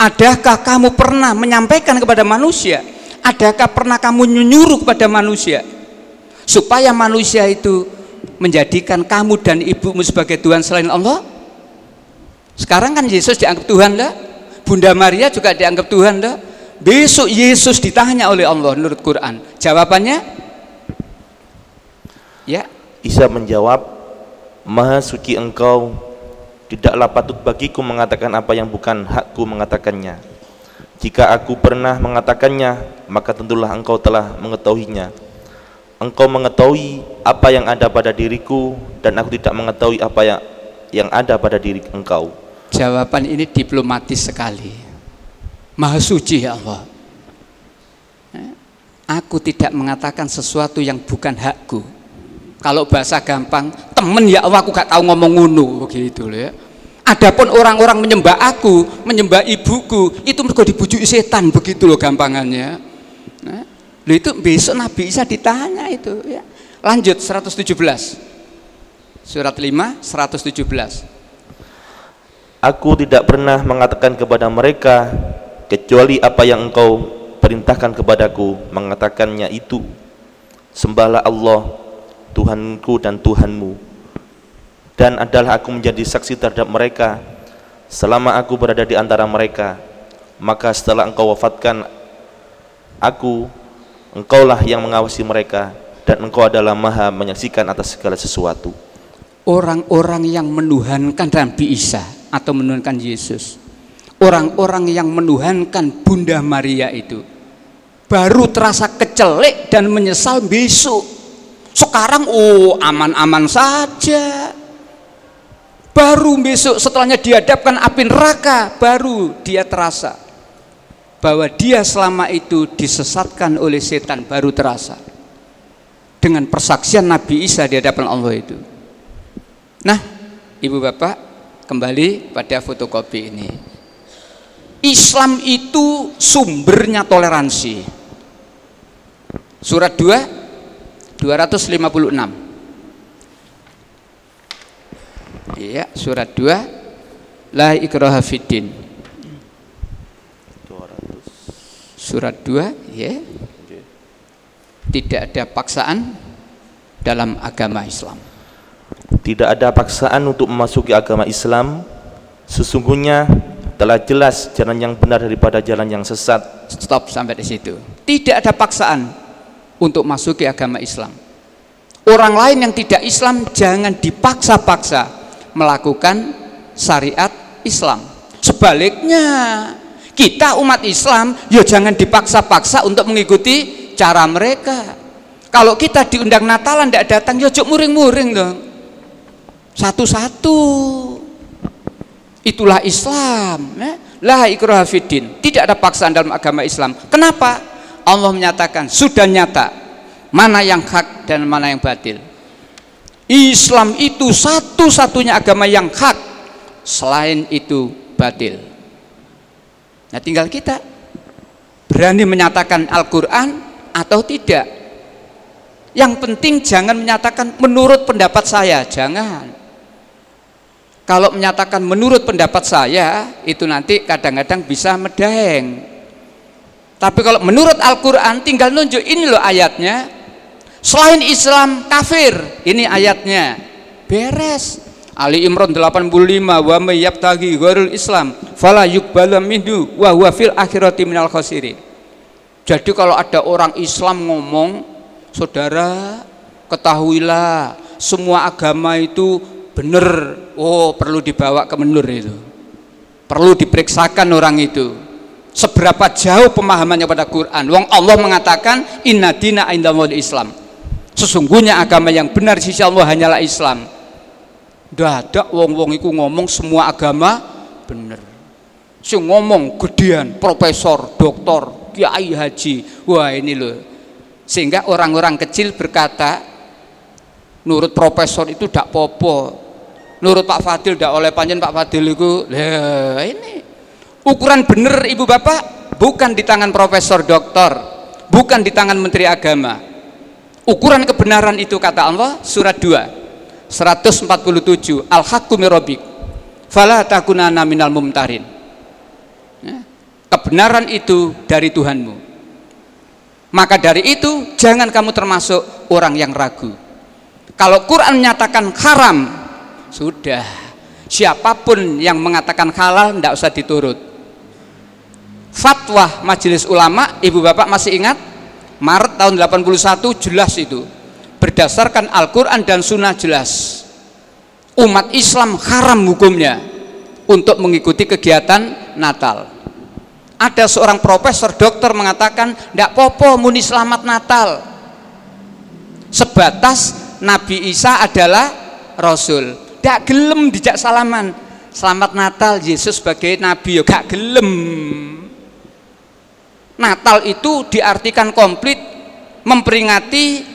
Adakah kamu pernah menyampaikan kepada manusia Adakah pernah kamu menyuruh kepada manusia Supaya manusia itu menjadikan kamu dan ibumu sebagai Tuhan selain Allah. Sekarang kan Yesus dianggap Tuhan lah. Bunda Maria juga dianggap Tuhan lah. Besok Yesus ditanya oleh Allah menurut Quran. Jawabannya? Ya, Isa menjawab Maha suci engkau Tidaklah patut bagiku mengatakan apa yang bukan hakku mengatakannya. Jika aku pernah mengatakannya Maka tentulah engkau telah mengetahuinya Engkau mengetahui apa yang ada pada diriku Dan aku tidak mengetahui apa yang, yang ada pada diri engkau jawaban ini diplomatis sekali. Maha suci ya Allah. Eh, Aku tidak mengatakan sesuatu yang bukan hakku. Kalau bahasa gampang, temen ya Allah aku gak tahu ngomong ngunu begitu loh ya. Adapun orang-orang menyembah aku, menyembah ibuku, itu mereka dibujuki setan begitu loh gampangannya. Loh itu besok Nabi Isa ditanya itu ya. Lanjut 117. Surat 5 117. Aku tidak pernah mengatakan kepada mereka kecuali apa yang engkau perintahkan kepadaku mengatakannya itu sembahlah Allah Tuhanku dan Tuhanmu dan adalah aku menjadi saksi terhadap mereka selama aku berada di antara mereka maka setelah engkau wafatkan aku engkaulah yang mengawasi mereka dan engkau adalah maha menyaksikan atas segala sesuatu. Orang-orang yang menuhankan Nabi Isa atau menuhankan Yesus. Orang-orang yang menuhankan Bunda Maria itu. Baru terasa kecelek dan menyesal besok. Sekarang oh aman-aman saja. Baru besok setelahnya dihadapkan api neraka baru dia terasa bahwa dia selama itu disesatkan oleh setan baru terasa dengan persaksian Nabi Isa di hadapan Allah itu. Nah ibu bapak kembali pada fotokopi ini. Islam itu sumbernya toleransi. Surat 2 256 Iya, surat 2 La ikraha fiddin. Surat 2 ya. Tidak ada paksaan dalam agama Islam. Tidak ada paksaan untuk memasuki agama Islam. Sesungguhnya telah jelas jalan yang benar daripada jalan yang sesat. Stop sampai di situ. Tidak ada paksaan untuk masuki agama Islam. Orang lain yang tidak Islam jangan dipaksa-paksa melakukan syariat Islam. Sebaliknya, kita umat Islam ya jangan dipaksa-paksa untuk mengikuti cara mereka. Kalau kita diundang Natalan tidak datang, ya juk muring-muring dong. Satu-satu. Itulah Islam. Ya. La ikraha. Tidak ada paksaan dalam agama Islam. Kenapa? Allah menyatakan sudah nyata mana yang hak dan mana yang batil. Islam itu satu-satunya agama yang hak, selain itu batil. Nah, tinggal kita berani menyatakan Al-Qur'an atau tidak. Yang penting jangan menyatakan menurut pendapat saya, jangan. Kalau menyatakan menurut pendapat saya, itu nanti kadang-kadang bisa medeng. Tapi kalau menurut Al-Qur'an tinggal nunjuk ini loh ayatnya, Selain Islam kafir, ini ayatnya. Beres. Ali Imran 85 wa may yabtaghi ghairul Islam fala yuqbalu minhu wa huwa fil akhirati minal khasirin. Jadi kalau ada orang Islam ngomong, saudara, ketahuilah semua agama itu benar. Oh, perlu dibawa ke menur itu. Perlu diperiksakan orang itu. seberapa jauh pemahamannya pada Quran wong Allah mengatakan inna dina indallahil Islam sesungguhnya agama yang benar sisi Allah hanyalah Islam dadak wong-wong iku ngomong semua agama bener. Si ngomong gedean profesor doktor kiai haji. Wah ini loh. Sehingga orang-orang kecil berkata nurut profesor itu tidak popo nurut Pak Fadil tidak oleh panjen Pak Fadil itu lah ini ukuran bener ibu bapak. Bukan di tangan profesor doktor. Bukan di tangan menteri agama. Ukuran kebenaran itu kata Allah surat 2 147 al haqqu mirobik fala takunana minal mumtarin. Ya. kebenaran itu dari Tuhanmu. Maka dari itu jangan kamu termasuk orang yang ragu. Kalau Quran menyatakan haram sudah. Siapa pun yang mengatakan halal tidak usah diturut. Fatwa majelis ulama ibu bapak masih ingat? Maret tahun 81 jelas itu berdasarkan Al-Quran dan Sunnah jelas. Umat Islam haram hukumnya untuk mengikuti kegiatan Natal. Ada seorang profesor dokter mengatakan tidak popo muni selamat Natal. Sebatas Nabi Isa adalah Rasul. Tidak gelem dijak salaman. Selamat Natal Yesus sebagai Nabi. Yo gak gelem. Natal itu diartikan komplit memperingati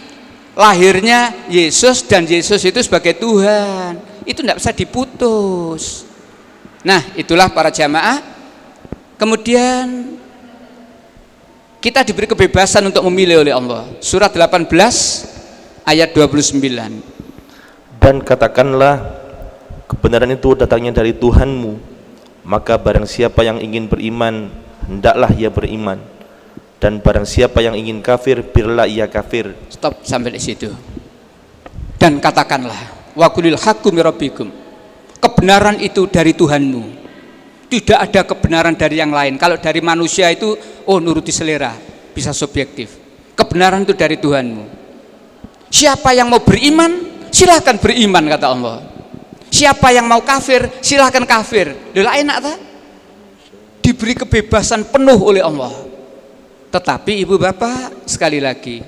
lahirnya Yesus dan Yesus itu sebagai Tuhan itu tidak bisa diputus nah itulah para jamaah Kemudian kita diberi kebebasan untuk memilih oleh Allah. Surat 18 ayat 29. Dan katakanlah kebenaran itu datangnya dari Tuhanmu. Maka barang siapa yang ingin beriman, hendaklah ia beriman. Dan barang siapa yang ingin kafir, biarlah ia kafir. Stop sampai di situ. Dan katakanlah, wa kulil haqqu mirabbikum. Kebenaran itu dari Tuhanmu tidak ada kebenaran dari yang lain. Kalau dari manusia itu, oh nuruti selera, bisa subjektif. Kebenaran itu dari Tuhanmu. Siapa yang mau beriman, silahkan beriman kata Allah. Siapa yang mau kafir, silahkan kafir. Adalah enak tak? Diberi kebebasan penuh oleh Allah. Tetapi ibu bapak sekali lagi,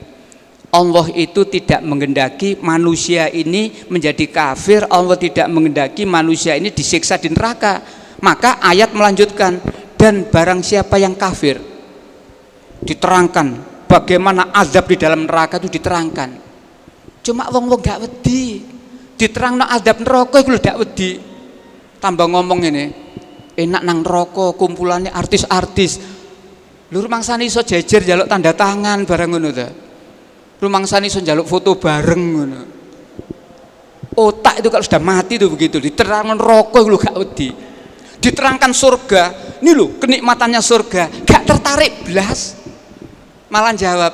Allah itu tidak mengendaki manusia ini menjadi kafir. Allah tidak mengendaki manusia ini disiksa di neraka maka ayat melanjutkan dan barang siapa yang kafir diterangkan bagaimana azab di dalam neraka itu diterangkan. Cuma wong wong gak wedi. Diterang no azab neraka itu gak wedi. Tambah ngomong ini, enak nang neraka kumpulannya artis-artis. Lu rumangsane iso jejer jaluk tanda tangan bareng ngono ta. Rumangsane iso jaluk foto bareng ngono. Otak itu kalau sudah mati itu begitu, diterang neraka lu gak wedi diterangkan surga ini loh kenikmatannya surga gak tertarik belas malah jawab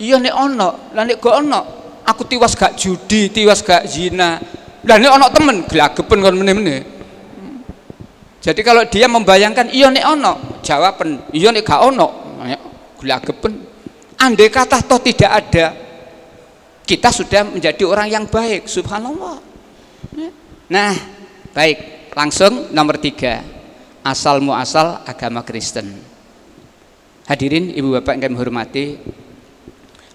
iya nih ono lah nek ono aku tiwas gak judi tiwas gak zina lah nek ono temen gelagepen kon meneh-meneh jadi kalau dia membayangkan iya nih ono jawaban iya nih gak ono gelagepen andai kata toh tidak ada kita sudah menjadi orang yang baik subhanallah. Nah baik Langsung nomor tiga, asal muasal agama Kristen. Hadirin ibu bapak yang kami hormati,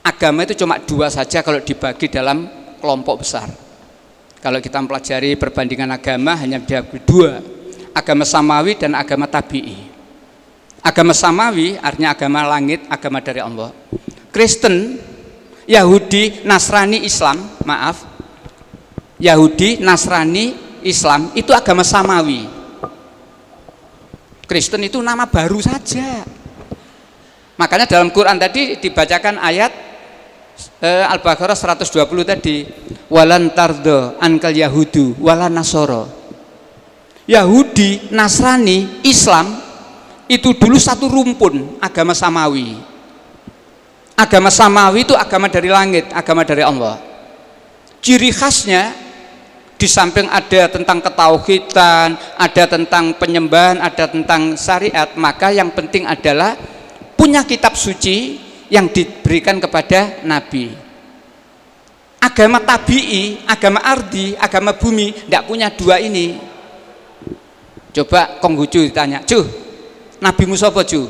agama itu cuma dua saja kalau dibagi dalam kelompok besar. Kalau kita mempelajari perbandingan agama hanya dua, agama samawi dan agama tabi'i. Agama samawi artinya agama langit, agama dari Allah. Kristen, Yahudi, Nasrani, Islam, maaf. Yahudi, Nasrani, Islam itu agama samawi. Kristen itu nama baru saja. Makanya dalam Quran tadi dibacakan ayat eh, Al-Baqarah 120 tadi walan tardo ankal yahudu. Yahudi, Nasrani, Islam itu dulu satu rumpun agama samawi. Agama samawi itu agama dari langit, agama dari Allah. Ciri khasnya di samping ada tentang ketauhidan, ada tentang penyembahan, ada tentang syariat, maka yang penting adalah punya kitab suci yang diberikan kepada nabi. Agama tabii, agama ardi, agama bumi tidak punya dua ini. Coba Konghucu ditanya, "Cuh, Nabi Musa apa Ju?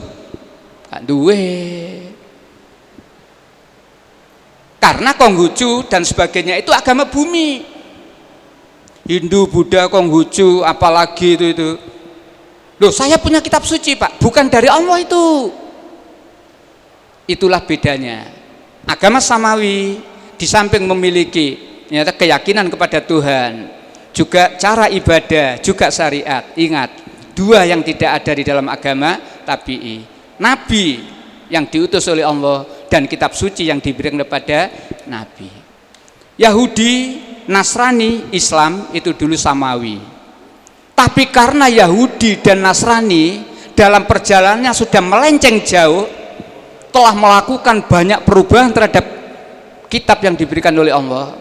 Gak duwe. Karena Konghucu dan sebagainya itu agama bumi. Hindu, Buddha, Konghucu, apalagi itu itu. Loh, saya punya kitab suci, Pak. Bukan dari Allah itu. Itulah bedanya. Agama samawi di samping memiliki nyata keyakinan kepada Tuhan, juga cara ibadah, juga syariat. Ingat, dua yang tidak ada di dalam agama tabi'i. Nabi yang diutus oleh Allah dan kitab suci yang diberikan kepada Nabi. Yahudi, Nasrani, Islam itu dulu samawi. Tapi karena Yahudi dan Nasrani dalam perjalanannya sudah melenceng jauh, telah melakukan banyak perubahan terhadap kitab yang diberikan oleh Allah.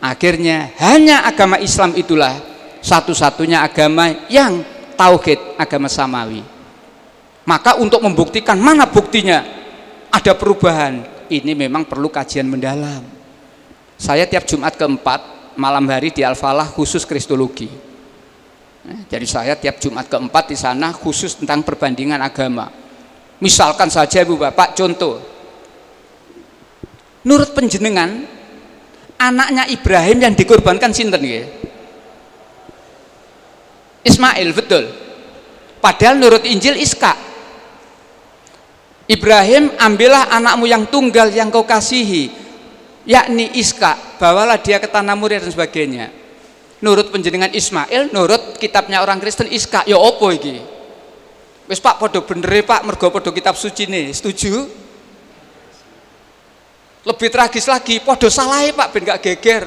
Akhirnya hanya agama Islam itulah satu-satunya agama yang tauhid, agama samawi. Maka untuk membuktikan mana buktinya ada perubahan, ini memang perlu kajian mendalam. Saya tiap Jumat keempat malam hari di Al-Falah khusus Kristologi. Nah, jadi saya tiap Jumat keempat di sana khusus tentang perbandingan agama. Misalkan saja Ibu Bapak contoh. Nurut penjenengan anaknya Ibrahim yang dikorbankan sinten ya? Ismail betul. Padahal nurut Injil Iska. Ibrahim ambillah anakmu yang tunggal yang kau kasihi yakni Iska bawalah dia ke tanah murid dan sebagainya nurut penjenengan Ismail nurut kitabnya orang Kristen Iska ya opo iki wis pak podo bener pak mergo podo kitab suci nih setuju lebih tragis lagi podo salah pak ben gak geger.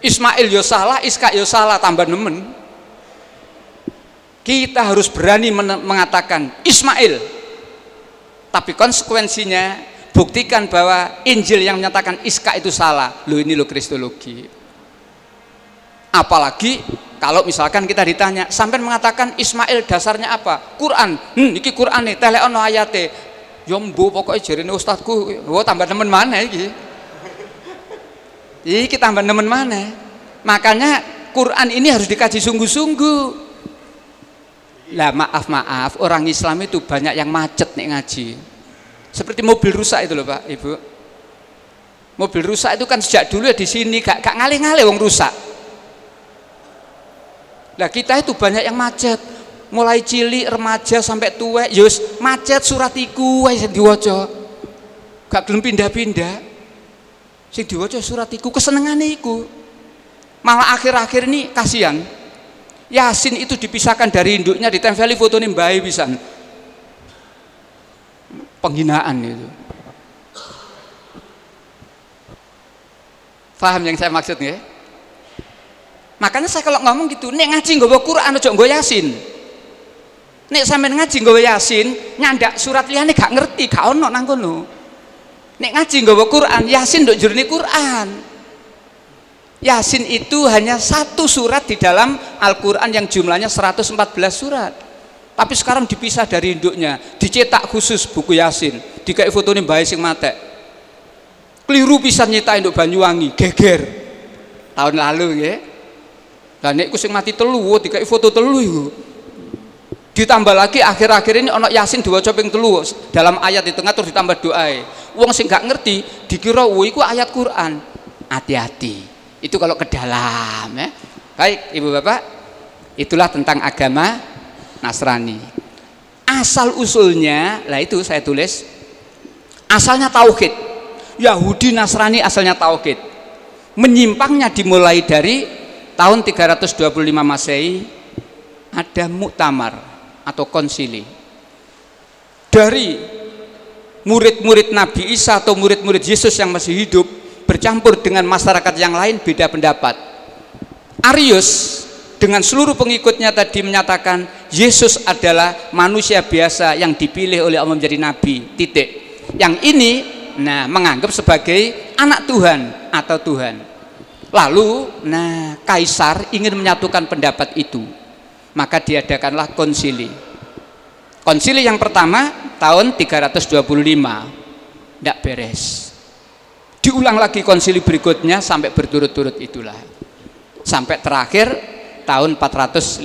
Ismail yo salah Iska yo salah tambah nemen. Kita harus berani mengatakan Ismail. Tapi konsekuensinya buktikan bahwa Injil yang menyatakan Iska itu salah. Lo ini lo kristologi. Apalagi kalau misalkan kita ditanya sampai mengatakan Ismail dasarnya apa? Quran. Hmm ini Quran nih teleon ayate yombo pokoknya jadi ustadku oh tambah temen mana ini ini kita tambah temen mana makanya Quran ini harus dikaji sungguh-sungguh. Lah maaf maaf orang Islam itu banyak yang macet nih ngaji. Seperti mobil rusak itu loh pak ibu. Mobil rusak itu kan sejak dulu ya di sini gak, gak ngalih-ngalih wong rusak. Lah kita itu banyak yang macet mulai cilik remaja sampai tua yus. Macet surat iku yang diwaca. Gak gelem pindah-pindah. Sing diwaca surat iku kesenengan iku. Malah akhir-akhir ini kasihan. Yasin itu dipisahkan dari induknya ditempeli ini bayi bisa penghinaan itu. Paham yang saya maksud ya makanya saya kalau ngomong gitu nek ngaji bawa Quran aja nggak Yasin nek sampai ngaji nggak Yasin nyandak surat liane gak ngerti gak ono nang kono. Nek ngaji nggak bawa Quran Yasin dok jernih Quran. Yasin itu hanya satu surat di dalam Al-Quran yang jumlahnya 114 surat. Tapi sekarang dipisah dari induknya dicetak khusus buku Yasin. Dikai foto ini baik sing mate keliru bisa nyetak induk Banyuwangi geger. Tahun lalu ya dan ini sing mati telu dikai foto telu itu ditambah lagi akhir-akhir ini ono Yasin dua coping telu dalam ayat di tengah terus ditambah doa uang sing gak ngerti dikira woi ku ayat Quran hati-hati itu kalau ke dalam ya. Baik, Ibu Bapak, itulah tentang agama Nasrani. Asal usulnya, lah itu saya tulis asalnya tauhid. Yahudi Nasrani asalnya tauhid. Menyimpangnya dimulai dari tahun 325 Masehi ada muktamar atau konsili. Dari murid-murid Nabi Isa atau murid-murid Yesus yang masih hidup bercampur dengan masyarakat yang lain beda pendapat. Arius dengan seluruh pengikutnya tadi menyatakan Yesus adalah manusia biasa yang dipilih oleh Allah menjadi nabi. Titik. Yang ini nah menganggap sebagai anak Tuhan atau Tuhan. Lalu nah kaisar ingin menyatukan pendapat itu. Maka diadakanlah konsili. Konsili yang pertama tahun 325. Tidak beres diulang lagi konsili berikutnya sampai berturut-turut itulah sampai terakhir tahun 451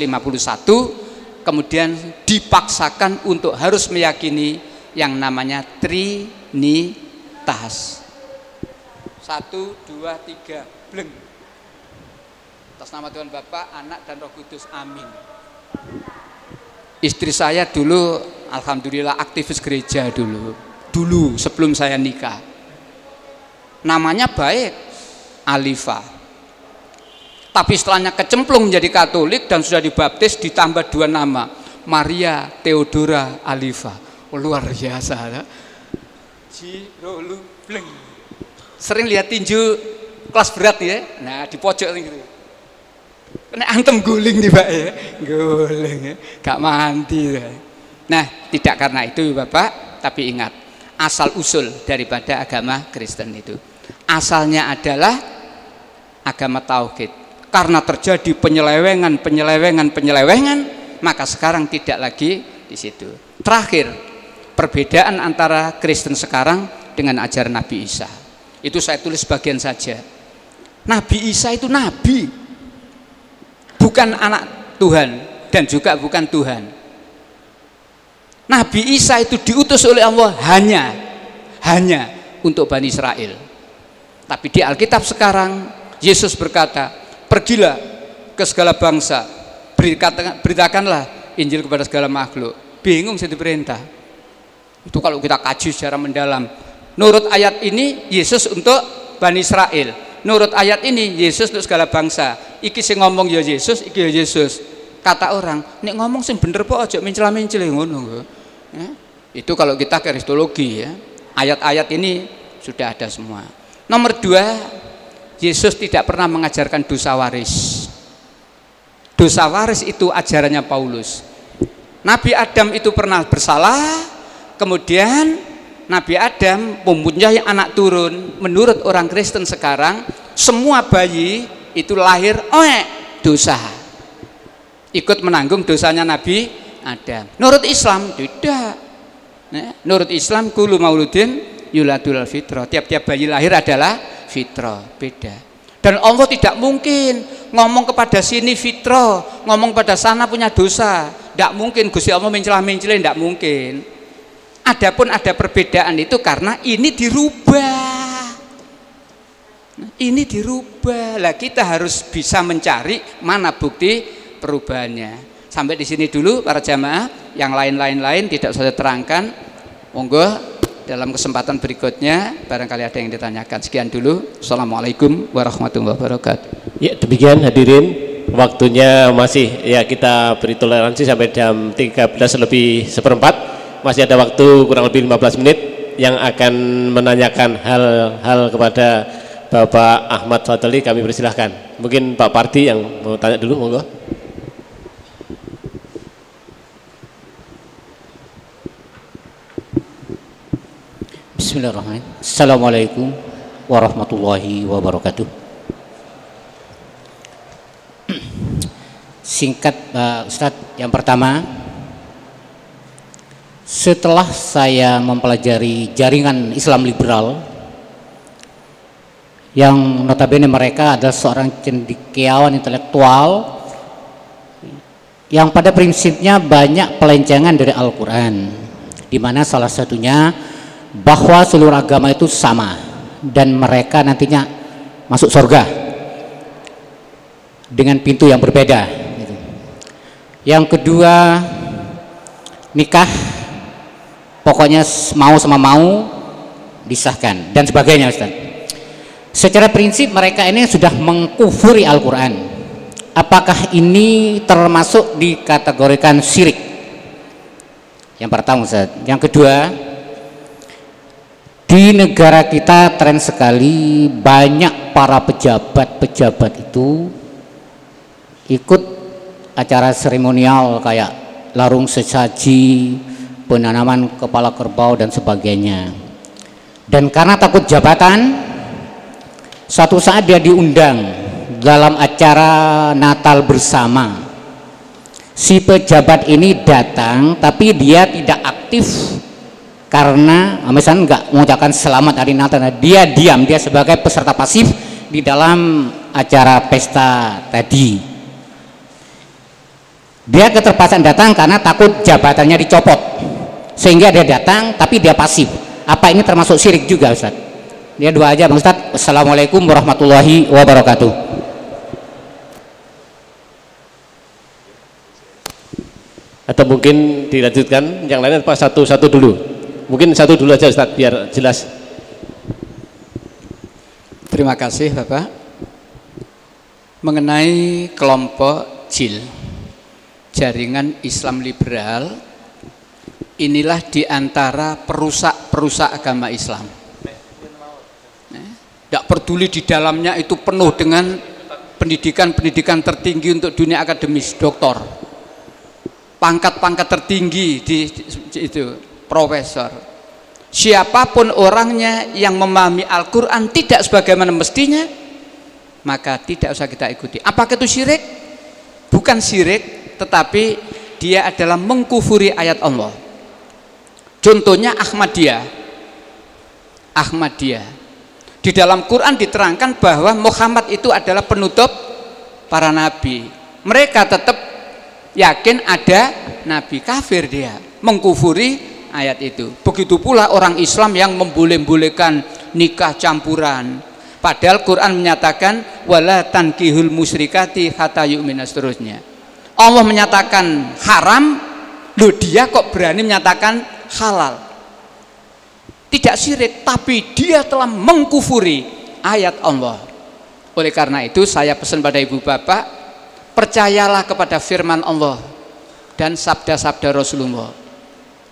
kemudian dipaksakan untuk harus meyakini yang namanya Trinitas. Satu, dua, tiga, bleng. Atas nama Tuhan Bapa, Anak dan Roh Kudus. Amin. Istri saya dulu, alhamdulillah aktivis gereja dulu. Dulu sebelum saya nikah. Namanya baik, Alifa. Tapi setelahnya kecemplung menjadi Katolik dan sudah dibaptis ditambah dua nama, Maria Theodora Alifa. Oh, luar biasa. Ya. Sering lihat tinju kelas berat ya. Nah, di pojok gitu. Kena antem guling nih Pak ya. Guling ya. Gak mandi. Ya. Nah, tidak karena itu Bapak, tapi ingat, asal usul daripada agama Kristen itu. Asalnya adalah agama tauhid karena terjadi penyelewengan, penyelewengan, penyelewengan, maka sekarang tidak lagi di situ. Terakhir, perbedaan antara Kristen sekarang dengan ajaran Nabi Isa. Itu saya tulis bagian saja. Nabi Isa itu nabi. Bukan anak Tuhan dan juga bukan Tuhan. Nabi Isa itu diutus oleh Allah hanya hanya untuk Bani Israel. Tapi di Alkitab sekarang Yesus berkata, pergilah ke segala bangsa beritakanlah Injil kepada segala makhluk bingung saya diperintah itu kalau kita kaji secara mendalam nurut ayat ini Yesus untuk Bani Israel nurut ayat ini Yesus untuk segala bangsa iki sing ngomong ya Yesus iki ya Yesus kata orang nek ngomong sing bener po aja mencela-mencela ngono ya. itu kalau kita kristologi ya ayat-ayat ini sudah ada semua nomor dua Yesus tidak pernah mengajarkan dosa waris. Dosa waris itu ajarannya Paulus. Nabi Adam itu pernah bersalah, kemudian Nabi Adam mempunyai anak turun. Menurut orang Kristen sekarang, semua bayi itu lahir oleh dosa. Ikut menanggung dosanya Nabi Adam. Menurut Islam tidak. Menurut Islam kulu mauludin yuladul fitro. Tiap-tiap bayi lahir adalah fitrah beda dan Allah tidak mungkin ngomong kepada sini fitrah ngomong pada sana punya dosa tidak mungkin Gusti Allah mencela-mencela tidak mungkin adapun ada perbedaan itu karena ini dirubah ini dirubah lah kita harus bisa mencari mana bukti perubahannya sampai di sini dulu para jamaah yang lain-lain lain tidak saya terangkan monggo dalam kesempatan berikutnya barangkali ada yang ditanyakan. Sekian dulu. Assalamualaikum warahmatullahi wabarakatuh. Ya, demikian hadirin waktunya masih ya kita beri toleransi sampai jam 13 lebih seperempat. Masih ada waktu kurang lebih 15 menit yang akan menanyakan hal-hal kepada Bapak Ahmad Fadli kami persilahkan. Mungkin Pak Parti yang mau tanya dulu monggo. Bismillahirrahmanirrahim. Assalamualaikum warahmatullahi wabarakatuh. Singkat Pak Ustadz, yang pertama setelah saya mempelajari jaringan Islam liberal yang notabene mereka adalah seorang cendekiawan intelektual yang pada prinsipnya banyak pelencengan dari Al-Quran di mana salah satunya bahwa seluruh agama itu sama dan mereka nantinya masuk surga dengan pintu yang berbeda. Yang kedua nikah pokoknya mau sama mau disahkan dan sebagainya Ustaz. Secara prinsip mereka ini sudah mengkufuri Al-Quran. Apakah ini termasuk dikategorikan syirik? Yang pertama Ustaz. Yang kedua, di negara kita tren sekali banyak para pejabat-pejabat itu ikut acara seremonial kayak larung sesaji, penanaman kepala kerbau dan sebagainya. Dan karena takut jabatan, suatu saat dia diundang dalam acara Natal bersama. Si pejabat ini datang tapi dia tidak aktif karena misalnya nggak mengucapkan selamat hari Natal dia diam dia sebagai peserta pasif di dalam acara pesta tadi dia keterpaksaan datang karena takut jabatannya dicopot sehingga dia datang tapi dia pasif. Apa ini termasuk syirik juga Ustaz? Dia dua aja Bang Ustaz. Assalamualaikum warahmatullahi wabarakatuh. Atau mungkin dilanjutkan yang lain apa satu-satu dulu. Mungkin satu dulu aja Ustaz biar jelas. Terima kasih Bapak. Mengenai kelompok JIL, Jaringan Islam Liberal, inilah di antara perusak-perusak agama Islam. Tidak peduli di dalamnya itu penuh dengan pendidikan-pendidikan tertinggi untuk dunia akademis, doktor, pangkat-pangkat tertinggi di, di itu, profesor, siapa pun orangnya yang memahami Al-Quran tidak sebagaimana mestinya maka tidak usah kita ikuti apakah itu syirik? bukan syirik tetapi dia adalah mengkufuri ayat Allah contohnya Ahmadiyah Ahmadiyah di dalam Quran diterangkan bahwa Muhammad itu adalah penutup para nabi mereka tetap yakin ada nabi kafir dia mengkufuri ayat itu. Begitu pula orang Islam yang memboleh-bolehkan nikah campuran. Padahal Quran menyatakan wala tankihul musyrikati hatta yu'mina seterusnya. Allah menyatakan haram, loh dia kok berani menyatakan halal. Tidak syirik, tapi dia telah mengkufuri ayat Allah. Oleh karena itu saya pesan pada ibu bapak, percayalah kepada firman Allah dan sabda-sabda Rasulullah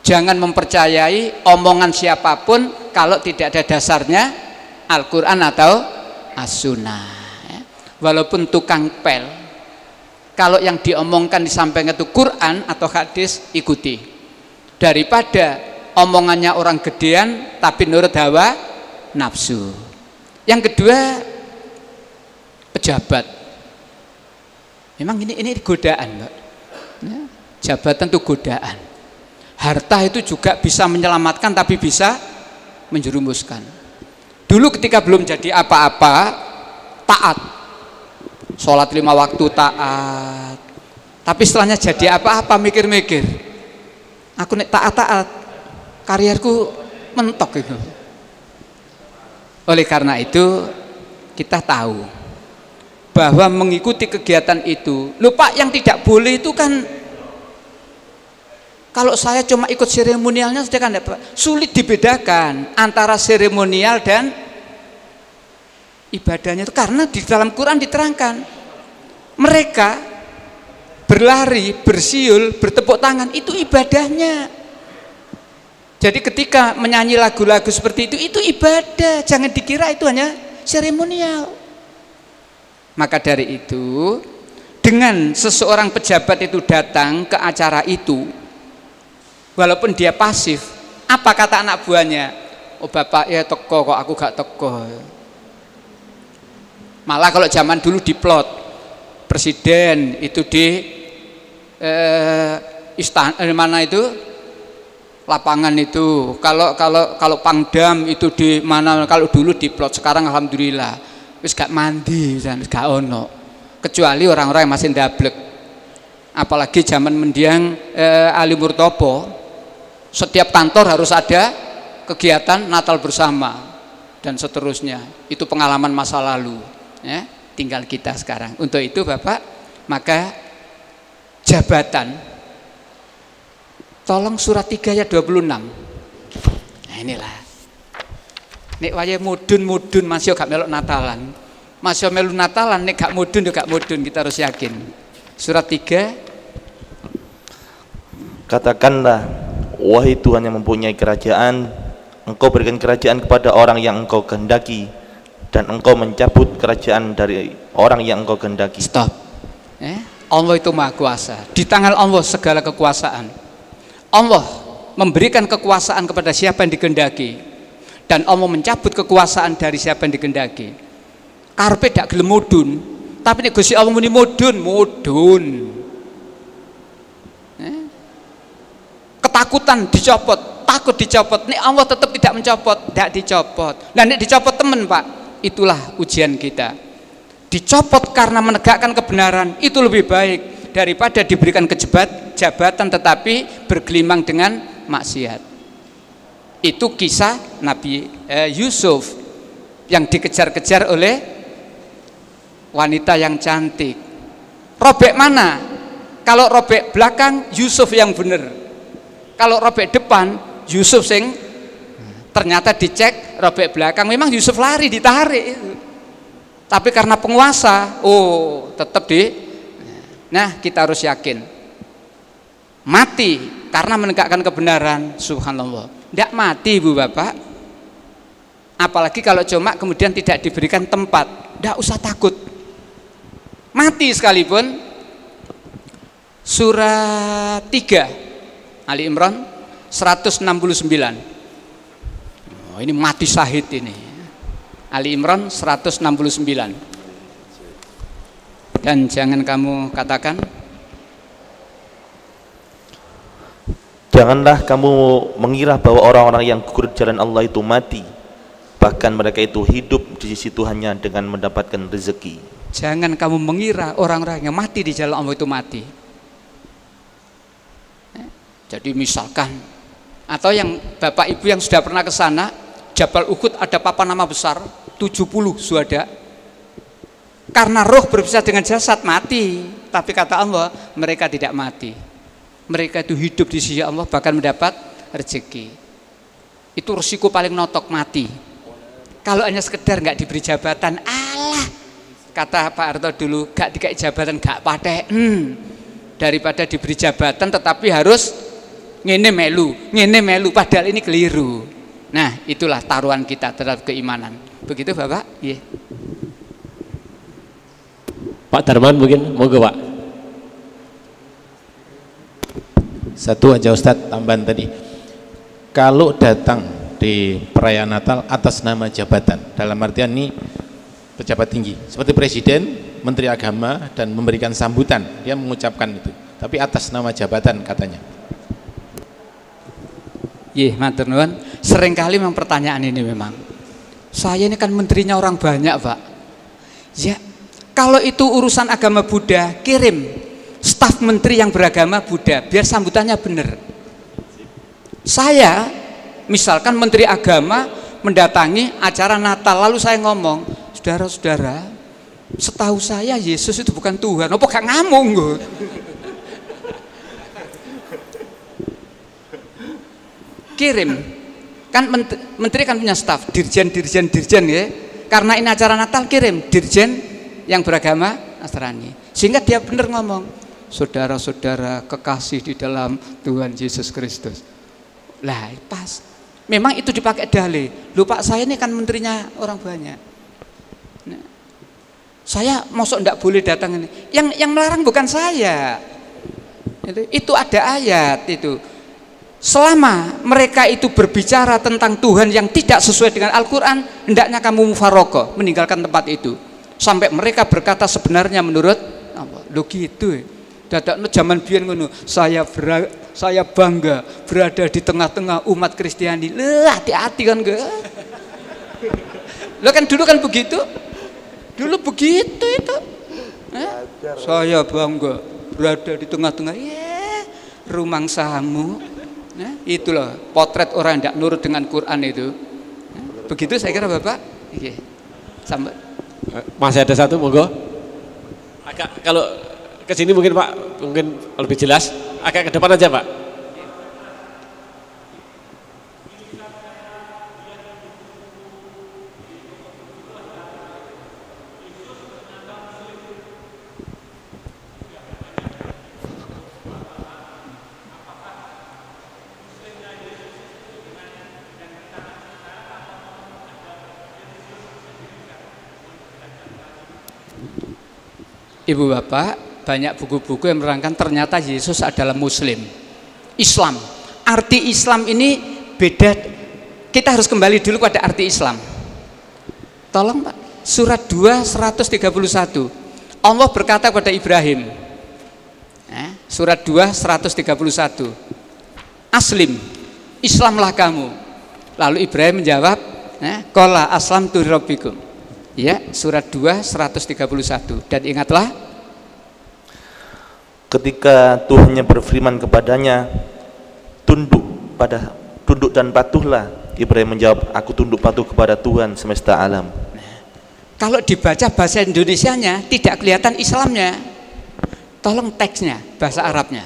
Jangan mempercayai omongan siapa pun kalau tidak ada dasarnya Al-Quran atau As-Sunnah. Ya. Walaupun tukang pel, kalau yang diomongkan disampaikan itu Quran atau hadis, ikuti. Daripada omongannya orang gedean tapi nurut hawa nafsu. Yang kedua, pejabat. Memang ini ini godaan, Mbak. Ya, jabatan itu godaan harta itu juga bisa menyelamatkan tapi bisa menjerumuskan dulu ketika belum jadi apa-apa taat sholat lima waktu taat tapi setelahnya jadi apa-apa mikir-mikir aku nek taat-taat karirku mentok itu. Oleh karena itu kita tahu bahwa mengikuti kegiatan itu lupa yang tidak boleh itu kan kalau saya cuma ikut seremonialnya saja kan sulit dibedakan antara seremonial dan ibadahnya itu karena di dalam Quran diterangkan mereka berlari, bersiul, bertepuk tangan itu ibadahnya. Jadi ketika menyanyi lagu-lagu seperti itu itu ibadah, jangan dikira itu hanya seremonial. Maka dari itu dengan seseorang pejabat itu datang ke acara itu walaupun dia pasif apa kata anak buahnya oh bapak ya teko kok aku gak teko malah kalau zaman dulu diplot presiden itu di eh, istana eh, mana itu? Lapangan itu. Kalau kalau kalau pangdam itu di mana kalau dulu diplot sekarang alhamdulillah. Wis gak mandi wis gak ono. Kecuali orang-orang yang masih ndablek. Apalagi zaman mendiang eh, Ali Murtopo setiap kantor harus ada kegiatan Natal bersama dan seterusnya. Itu pengalaman masa lalu ya tinggal kita sekarang. Untuk itu Bapak maka jabatan. Tolong surat 3 ayat 26 nah inilah. Nek waya mudun-mudun masih gak melok Natalan. Masih melu Natalan nek gak mudun gak mudun kita harus yakin. Surat 3 katakanlah Wahai Tuhan yang mempunyai kerajaan Engkau berikan kerajaan kepada orang yang engkau kehendaki Dan engkau mencabut kerajaan dari orang yang engkau kehendaki. Stop. Eh? Allah itu maha kuasa. Di tangan Allah segala kekuasaan. Allah memberikan kekuasaan kepada siapa yang dikehendaki. Dan Allah mencabut kekuasaan dari siapa yang dikehendaki. Karpe tidak gelem mudun Tapi ini Gusti Allah muni mudun Mudun. Ketakutan dicopot takut dicopot. Ini Allah tetap tidak mencopot tidak dicopot. Dan ini dicopot teman pak itulah ujian kita dicopot karena menegakkan kebenaran itu lebih baik daripada diberikan kejebat jabatan tetapi bergelimang dengan maksiat. Itu kisah Nabi eh, Yusuf yang dikejar-kejar oleh wanita yang cantik. Robek mana? Kalau robek belakang Yusuf yang benar. Kalau robek depan Yusuf sing ternyata dicek robek belakang memang Yusuf lari ditarik itu. Tapi karena penguasa, oh tetap di Nah, kita harus yakin. Mati karena menegakkan kebenaran, subhanallah. Tidak mati Ibu Bapak. Apalagi kalau cuma kemudian tidak diberikan tempat, tidak usah takut. Mati sekalipun. Surah 3 Ali Imran 169. Oh, ini mati syahid ini. Ali Imran 169 dan jangan kamu katakan Janganlah kamu mengira bahwa orang-orang yang gugur jalan Allah itu mati. Bahkan mereka itu hidup di sisi Tuhannya dengan mendapatkan rezeki. Jangan kamu mengira orang-orang yang mati di jalan Allah itu mati. Eh, Jadi misalkan Atau yang bapak ibu yang sudah pernah ke sana Jabal Uhud ada papan nama besar 70 suada karena roh berpisah dengan jasad mati. Tapi kata Allah, mereka tidak mati. Mereka itu hidup di sisi Allah bahkan mendapat rezeki. Itu resiko paling notok mati. Kalau hanya sekedar nggak diberi jabatan, Allah kata Pak Arto dulu, gak dikasih jabatan gak pakai. Hmm. Daripada diberi jabatan tetapi harus ngene melu, ngene melu padahal ini keliru. Nah, itulah taruhan kita terhadap keimanan. Begitu Bapak? Iya. Yeah. Pak Darman mungkin mau Pak satu aja Ustadz tambahan tadi kalau datang di perayaan Natal atas nama jabatan dalam artian ini pejabat tinggi seperti presiden, menteri agama dan memberikan sambutan dia mengucapkan itu tapi atas nama jabatan katanya Iya, matur nuwun. Seringkali memang pertanyaan ini memang. Saya ini kan menterinya orang banyak, Pak. Ya, kalau itu urusan agama Buddha, kirim staf menteri yang beragama Buddha, biar sambutannya benar. Saya, misalkan menteri agama mendatangi acara Natal, lalu saya ngomong, saudara-saudara, setahu saya Yesus itu bukan Tuhan. Apa gak ngamung gue? Kirim, kan menteri kan punya staf, dirjen, dirjen, dirjen ya. Karena ini acara Natal kirim dirjen yang beragama Nasrani. Sehingga dia benar ngomong, saudara-saudara kekasih di dalam Tuhan Yesus Kristus. Lah pas. Memang itu dipakai dalih. Lupa saya ini kan menterinya orang banyak. Nah, saya mosok tidak boleh datang ini. Yang yang melarang bukan saya. Itu, itu ada ayat itu. Selama mereka itu berbicara tentang Tuhan yang tidak sesuai dengan Al-Quran, hendaknya kamu mufarokoh, meninggalkan tempat itu. Sampai mereka berkata sebenarnya menurut lo gitu ya. Dadak zaman biyen ngono saya ber, saya bangga berada di tengah-tengah umat Kristiani. Le hati-hati kan gak lo kan dulu kan begitu. Dulu begitu itu. Eh? saya bangga berada di tengah-tengah. Ya rumang samu nah, itulah potret orang yang tidak nurut dengan Quran itu begitu saya kira bapak iya sampai masih ada satu, monggo. Agak kalau ke sini mungkin Pak, mungkin lebih jelas. Agak ke depan aja Pak. Ibu bapak, banyak buku-buku yang menerangkan ternyata Yesus adalah Muslim, Islam. Arti Islam ini beda. Kita harus kembali dulu pada arti Islam. Tolong Pak, surat 2 131. Allah berkata kepada Ibrahim. Eh, surat 2 131. Aslim, Islamlah kamu. Lalu Ibrahim menjawab, eh, Kola aslam tu rabbikum Ya, surat 2 131. Dan ingatlah ketika Tuhannya berfirman kepadanya tunduk pada tunduk dan patuhlah Ibrahim menjawab aku tunduk patuh kepada Tuhan semesta alam Kalau dibaca bahasa Indonesianya tidak kelihatan Islamnya. Tolong teksnya bahasa Arabnya.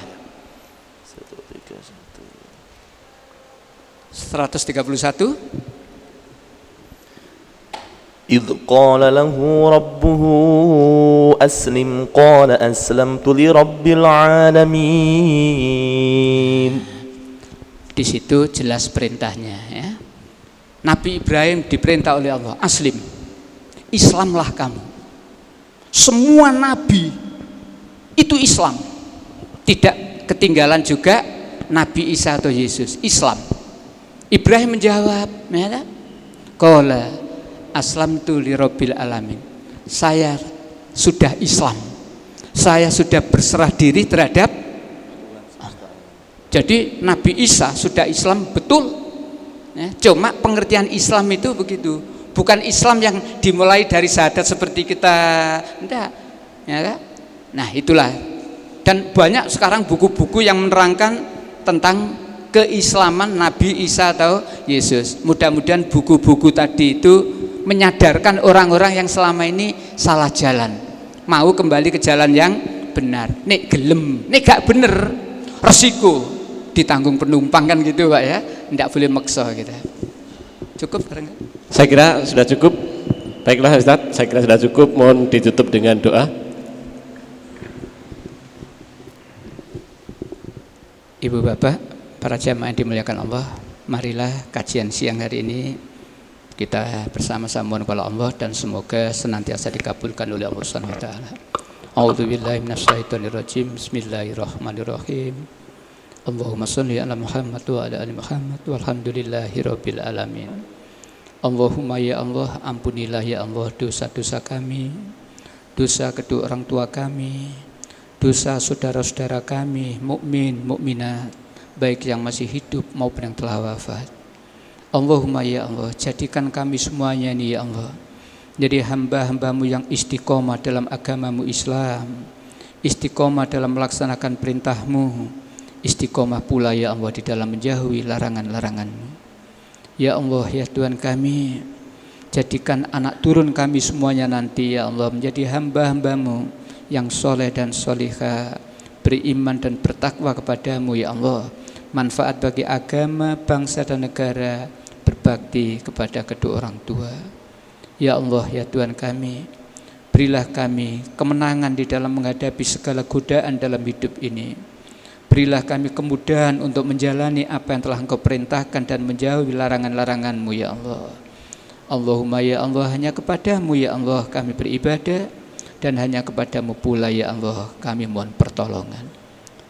131 إذ قال له ربه أسلم قال أسلمت لرب العالمين di situ jelas perintahnya ya. Nabi Ibrahim diperintah oleh Allah, aslim. Islamlah kamu. Semua nabi itu Islam. Tidak ketinggalan juga Nabi Isa atau Yesus, Islam. Ibrahim menjawab, ya, Qala aslam tu li rabbil alamin. Saya sudah Islam. Saya sudah berserah diri terhadap jadi Nabi Isa sudah Islam betul. Ya, cuma pengertian Islam itu begitu. Bukan Islam yang dimulai dari syahadat seperti kita enggak. Ya kan? Nah, itulah. Dan banyak sekarang buku-buku yang menerangkan tentang keislaman Nabi Isa atau Yesus. Mudah-mudahan buku-buku tadi itu menyadarkan orang-orang yang selama ini salah jalan. Mau kembali ke jalan yang benar. Nek gelem, nek gak bener, resiko ditanggung penumpang kan gitu Pak ya. Tidak boleh maksa kita. Cukup bareng. Saya kira sudah cukup. Baiklah Ustaz, saya kira sudah cukup. Mohon ditutup dengan doa. Ibu Bapak, para jamaah yang dimuliakan Allah, marilah kajian siang hari ini kita bersama-sama mohon kepada Allah dan semoga senantiasa dikabulkan oleh Allah Subhanahu wa taala. A'udzubillahi minasyaitonirrajim. Bismillahirrahmanirrahim. Allahumma salli ala Muhammad wa ala ali Muhammad walhamdulillahi rabbil alamin. Allahumma ya Allah ampunilah ya Allah dosa-dosa kami, dosa kedua orang tua kami, dosa saudara-saudara kami, mukmin, mukminat, baik yang masih hidup maupun yang telah wafat. Allahumma ya Allah, jadikan kami semuanya ini ya Allah jadi hamba-hambamu yang istiqomah dalam agamamu Islam, istiqomah dalam melaksanakan perintahmu, istiqomah pula ya Allah di dalam menjauhi larangan-laranganmu. Ya Allah, ya Tuhan kami, jadikan anak turun kami semuanya nanti ya Allah menjadi hamba-hambamu yang soleh dan solihah, beriman dan bertakwa kepadamu ya Allah. Manfaat bagi agama, bangsa dan negara, berbakti kepada kedua orang tua. Ya Allah, ya Tuhan kami, berilah kami kemenangan di dalam menghadapi segala godaan dalam hidup ini. Berilah kami kemudahan untuk menjalani apa yang telah Engkau perintahkan dan menjauhi larangan-larangan-Mu ya Allah. Allahumma ya Allah hanya kepadamu ya Allah kami beribadah dan hanya kepadamu pula ya Allah kami mohon pertolongan.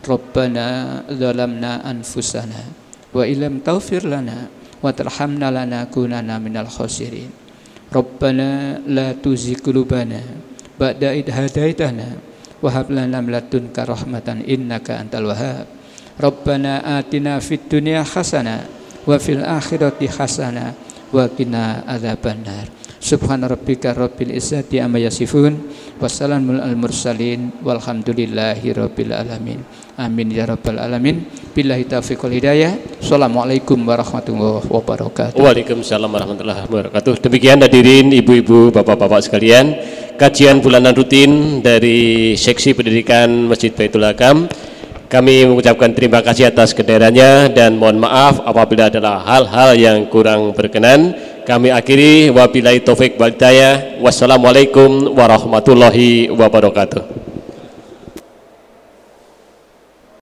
Rabbana zalamna anfusana wa ilam taufir lana wa tarhamna lana kunana minal khosirin. Rabbana la tuzigh qulubana ba'da id hadaitana wahab lana min ladunka rahmatan innaka antal wahhab Rabbana atina fid dunya hasana wa fil akhirati hasana wa qina adzabannar Subhana rabbika rabbil izzati amma yasifun. Wassalamun al mursalin. Walhamdulillahi rabbil alamin. Amin ya rabbal alamin. Billahi taufiq wal hidayah. Assalamualaikum warahmatullahi wabarakatuh. Waalaikumsalam warahmatullahi wabarakatuh. Demikian hadirin ibu-ibu bapak-bapak sekalian kajian bulanan rutin dari seksi pendidikan Masjid Baitul Hakam kami mengucapkan terima kasih atas kehadirannya dan mohon maaf apabila adalah hal-hal yang kurang berkenan. Kami akhiri wabillahi taufik wal hidayah. Wassalamualaikum warahmatullahi wabarakatuh.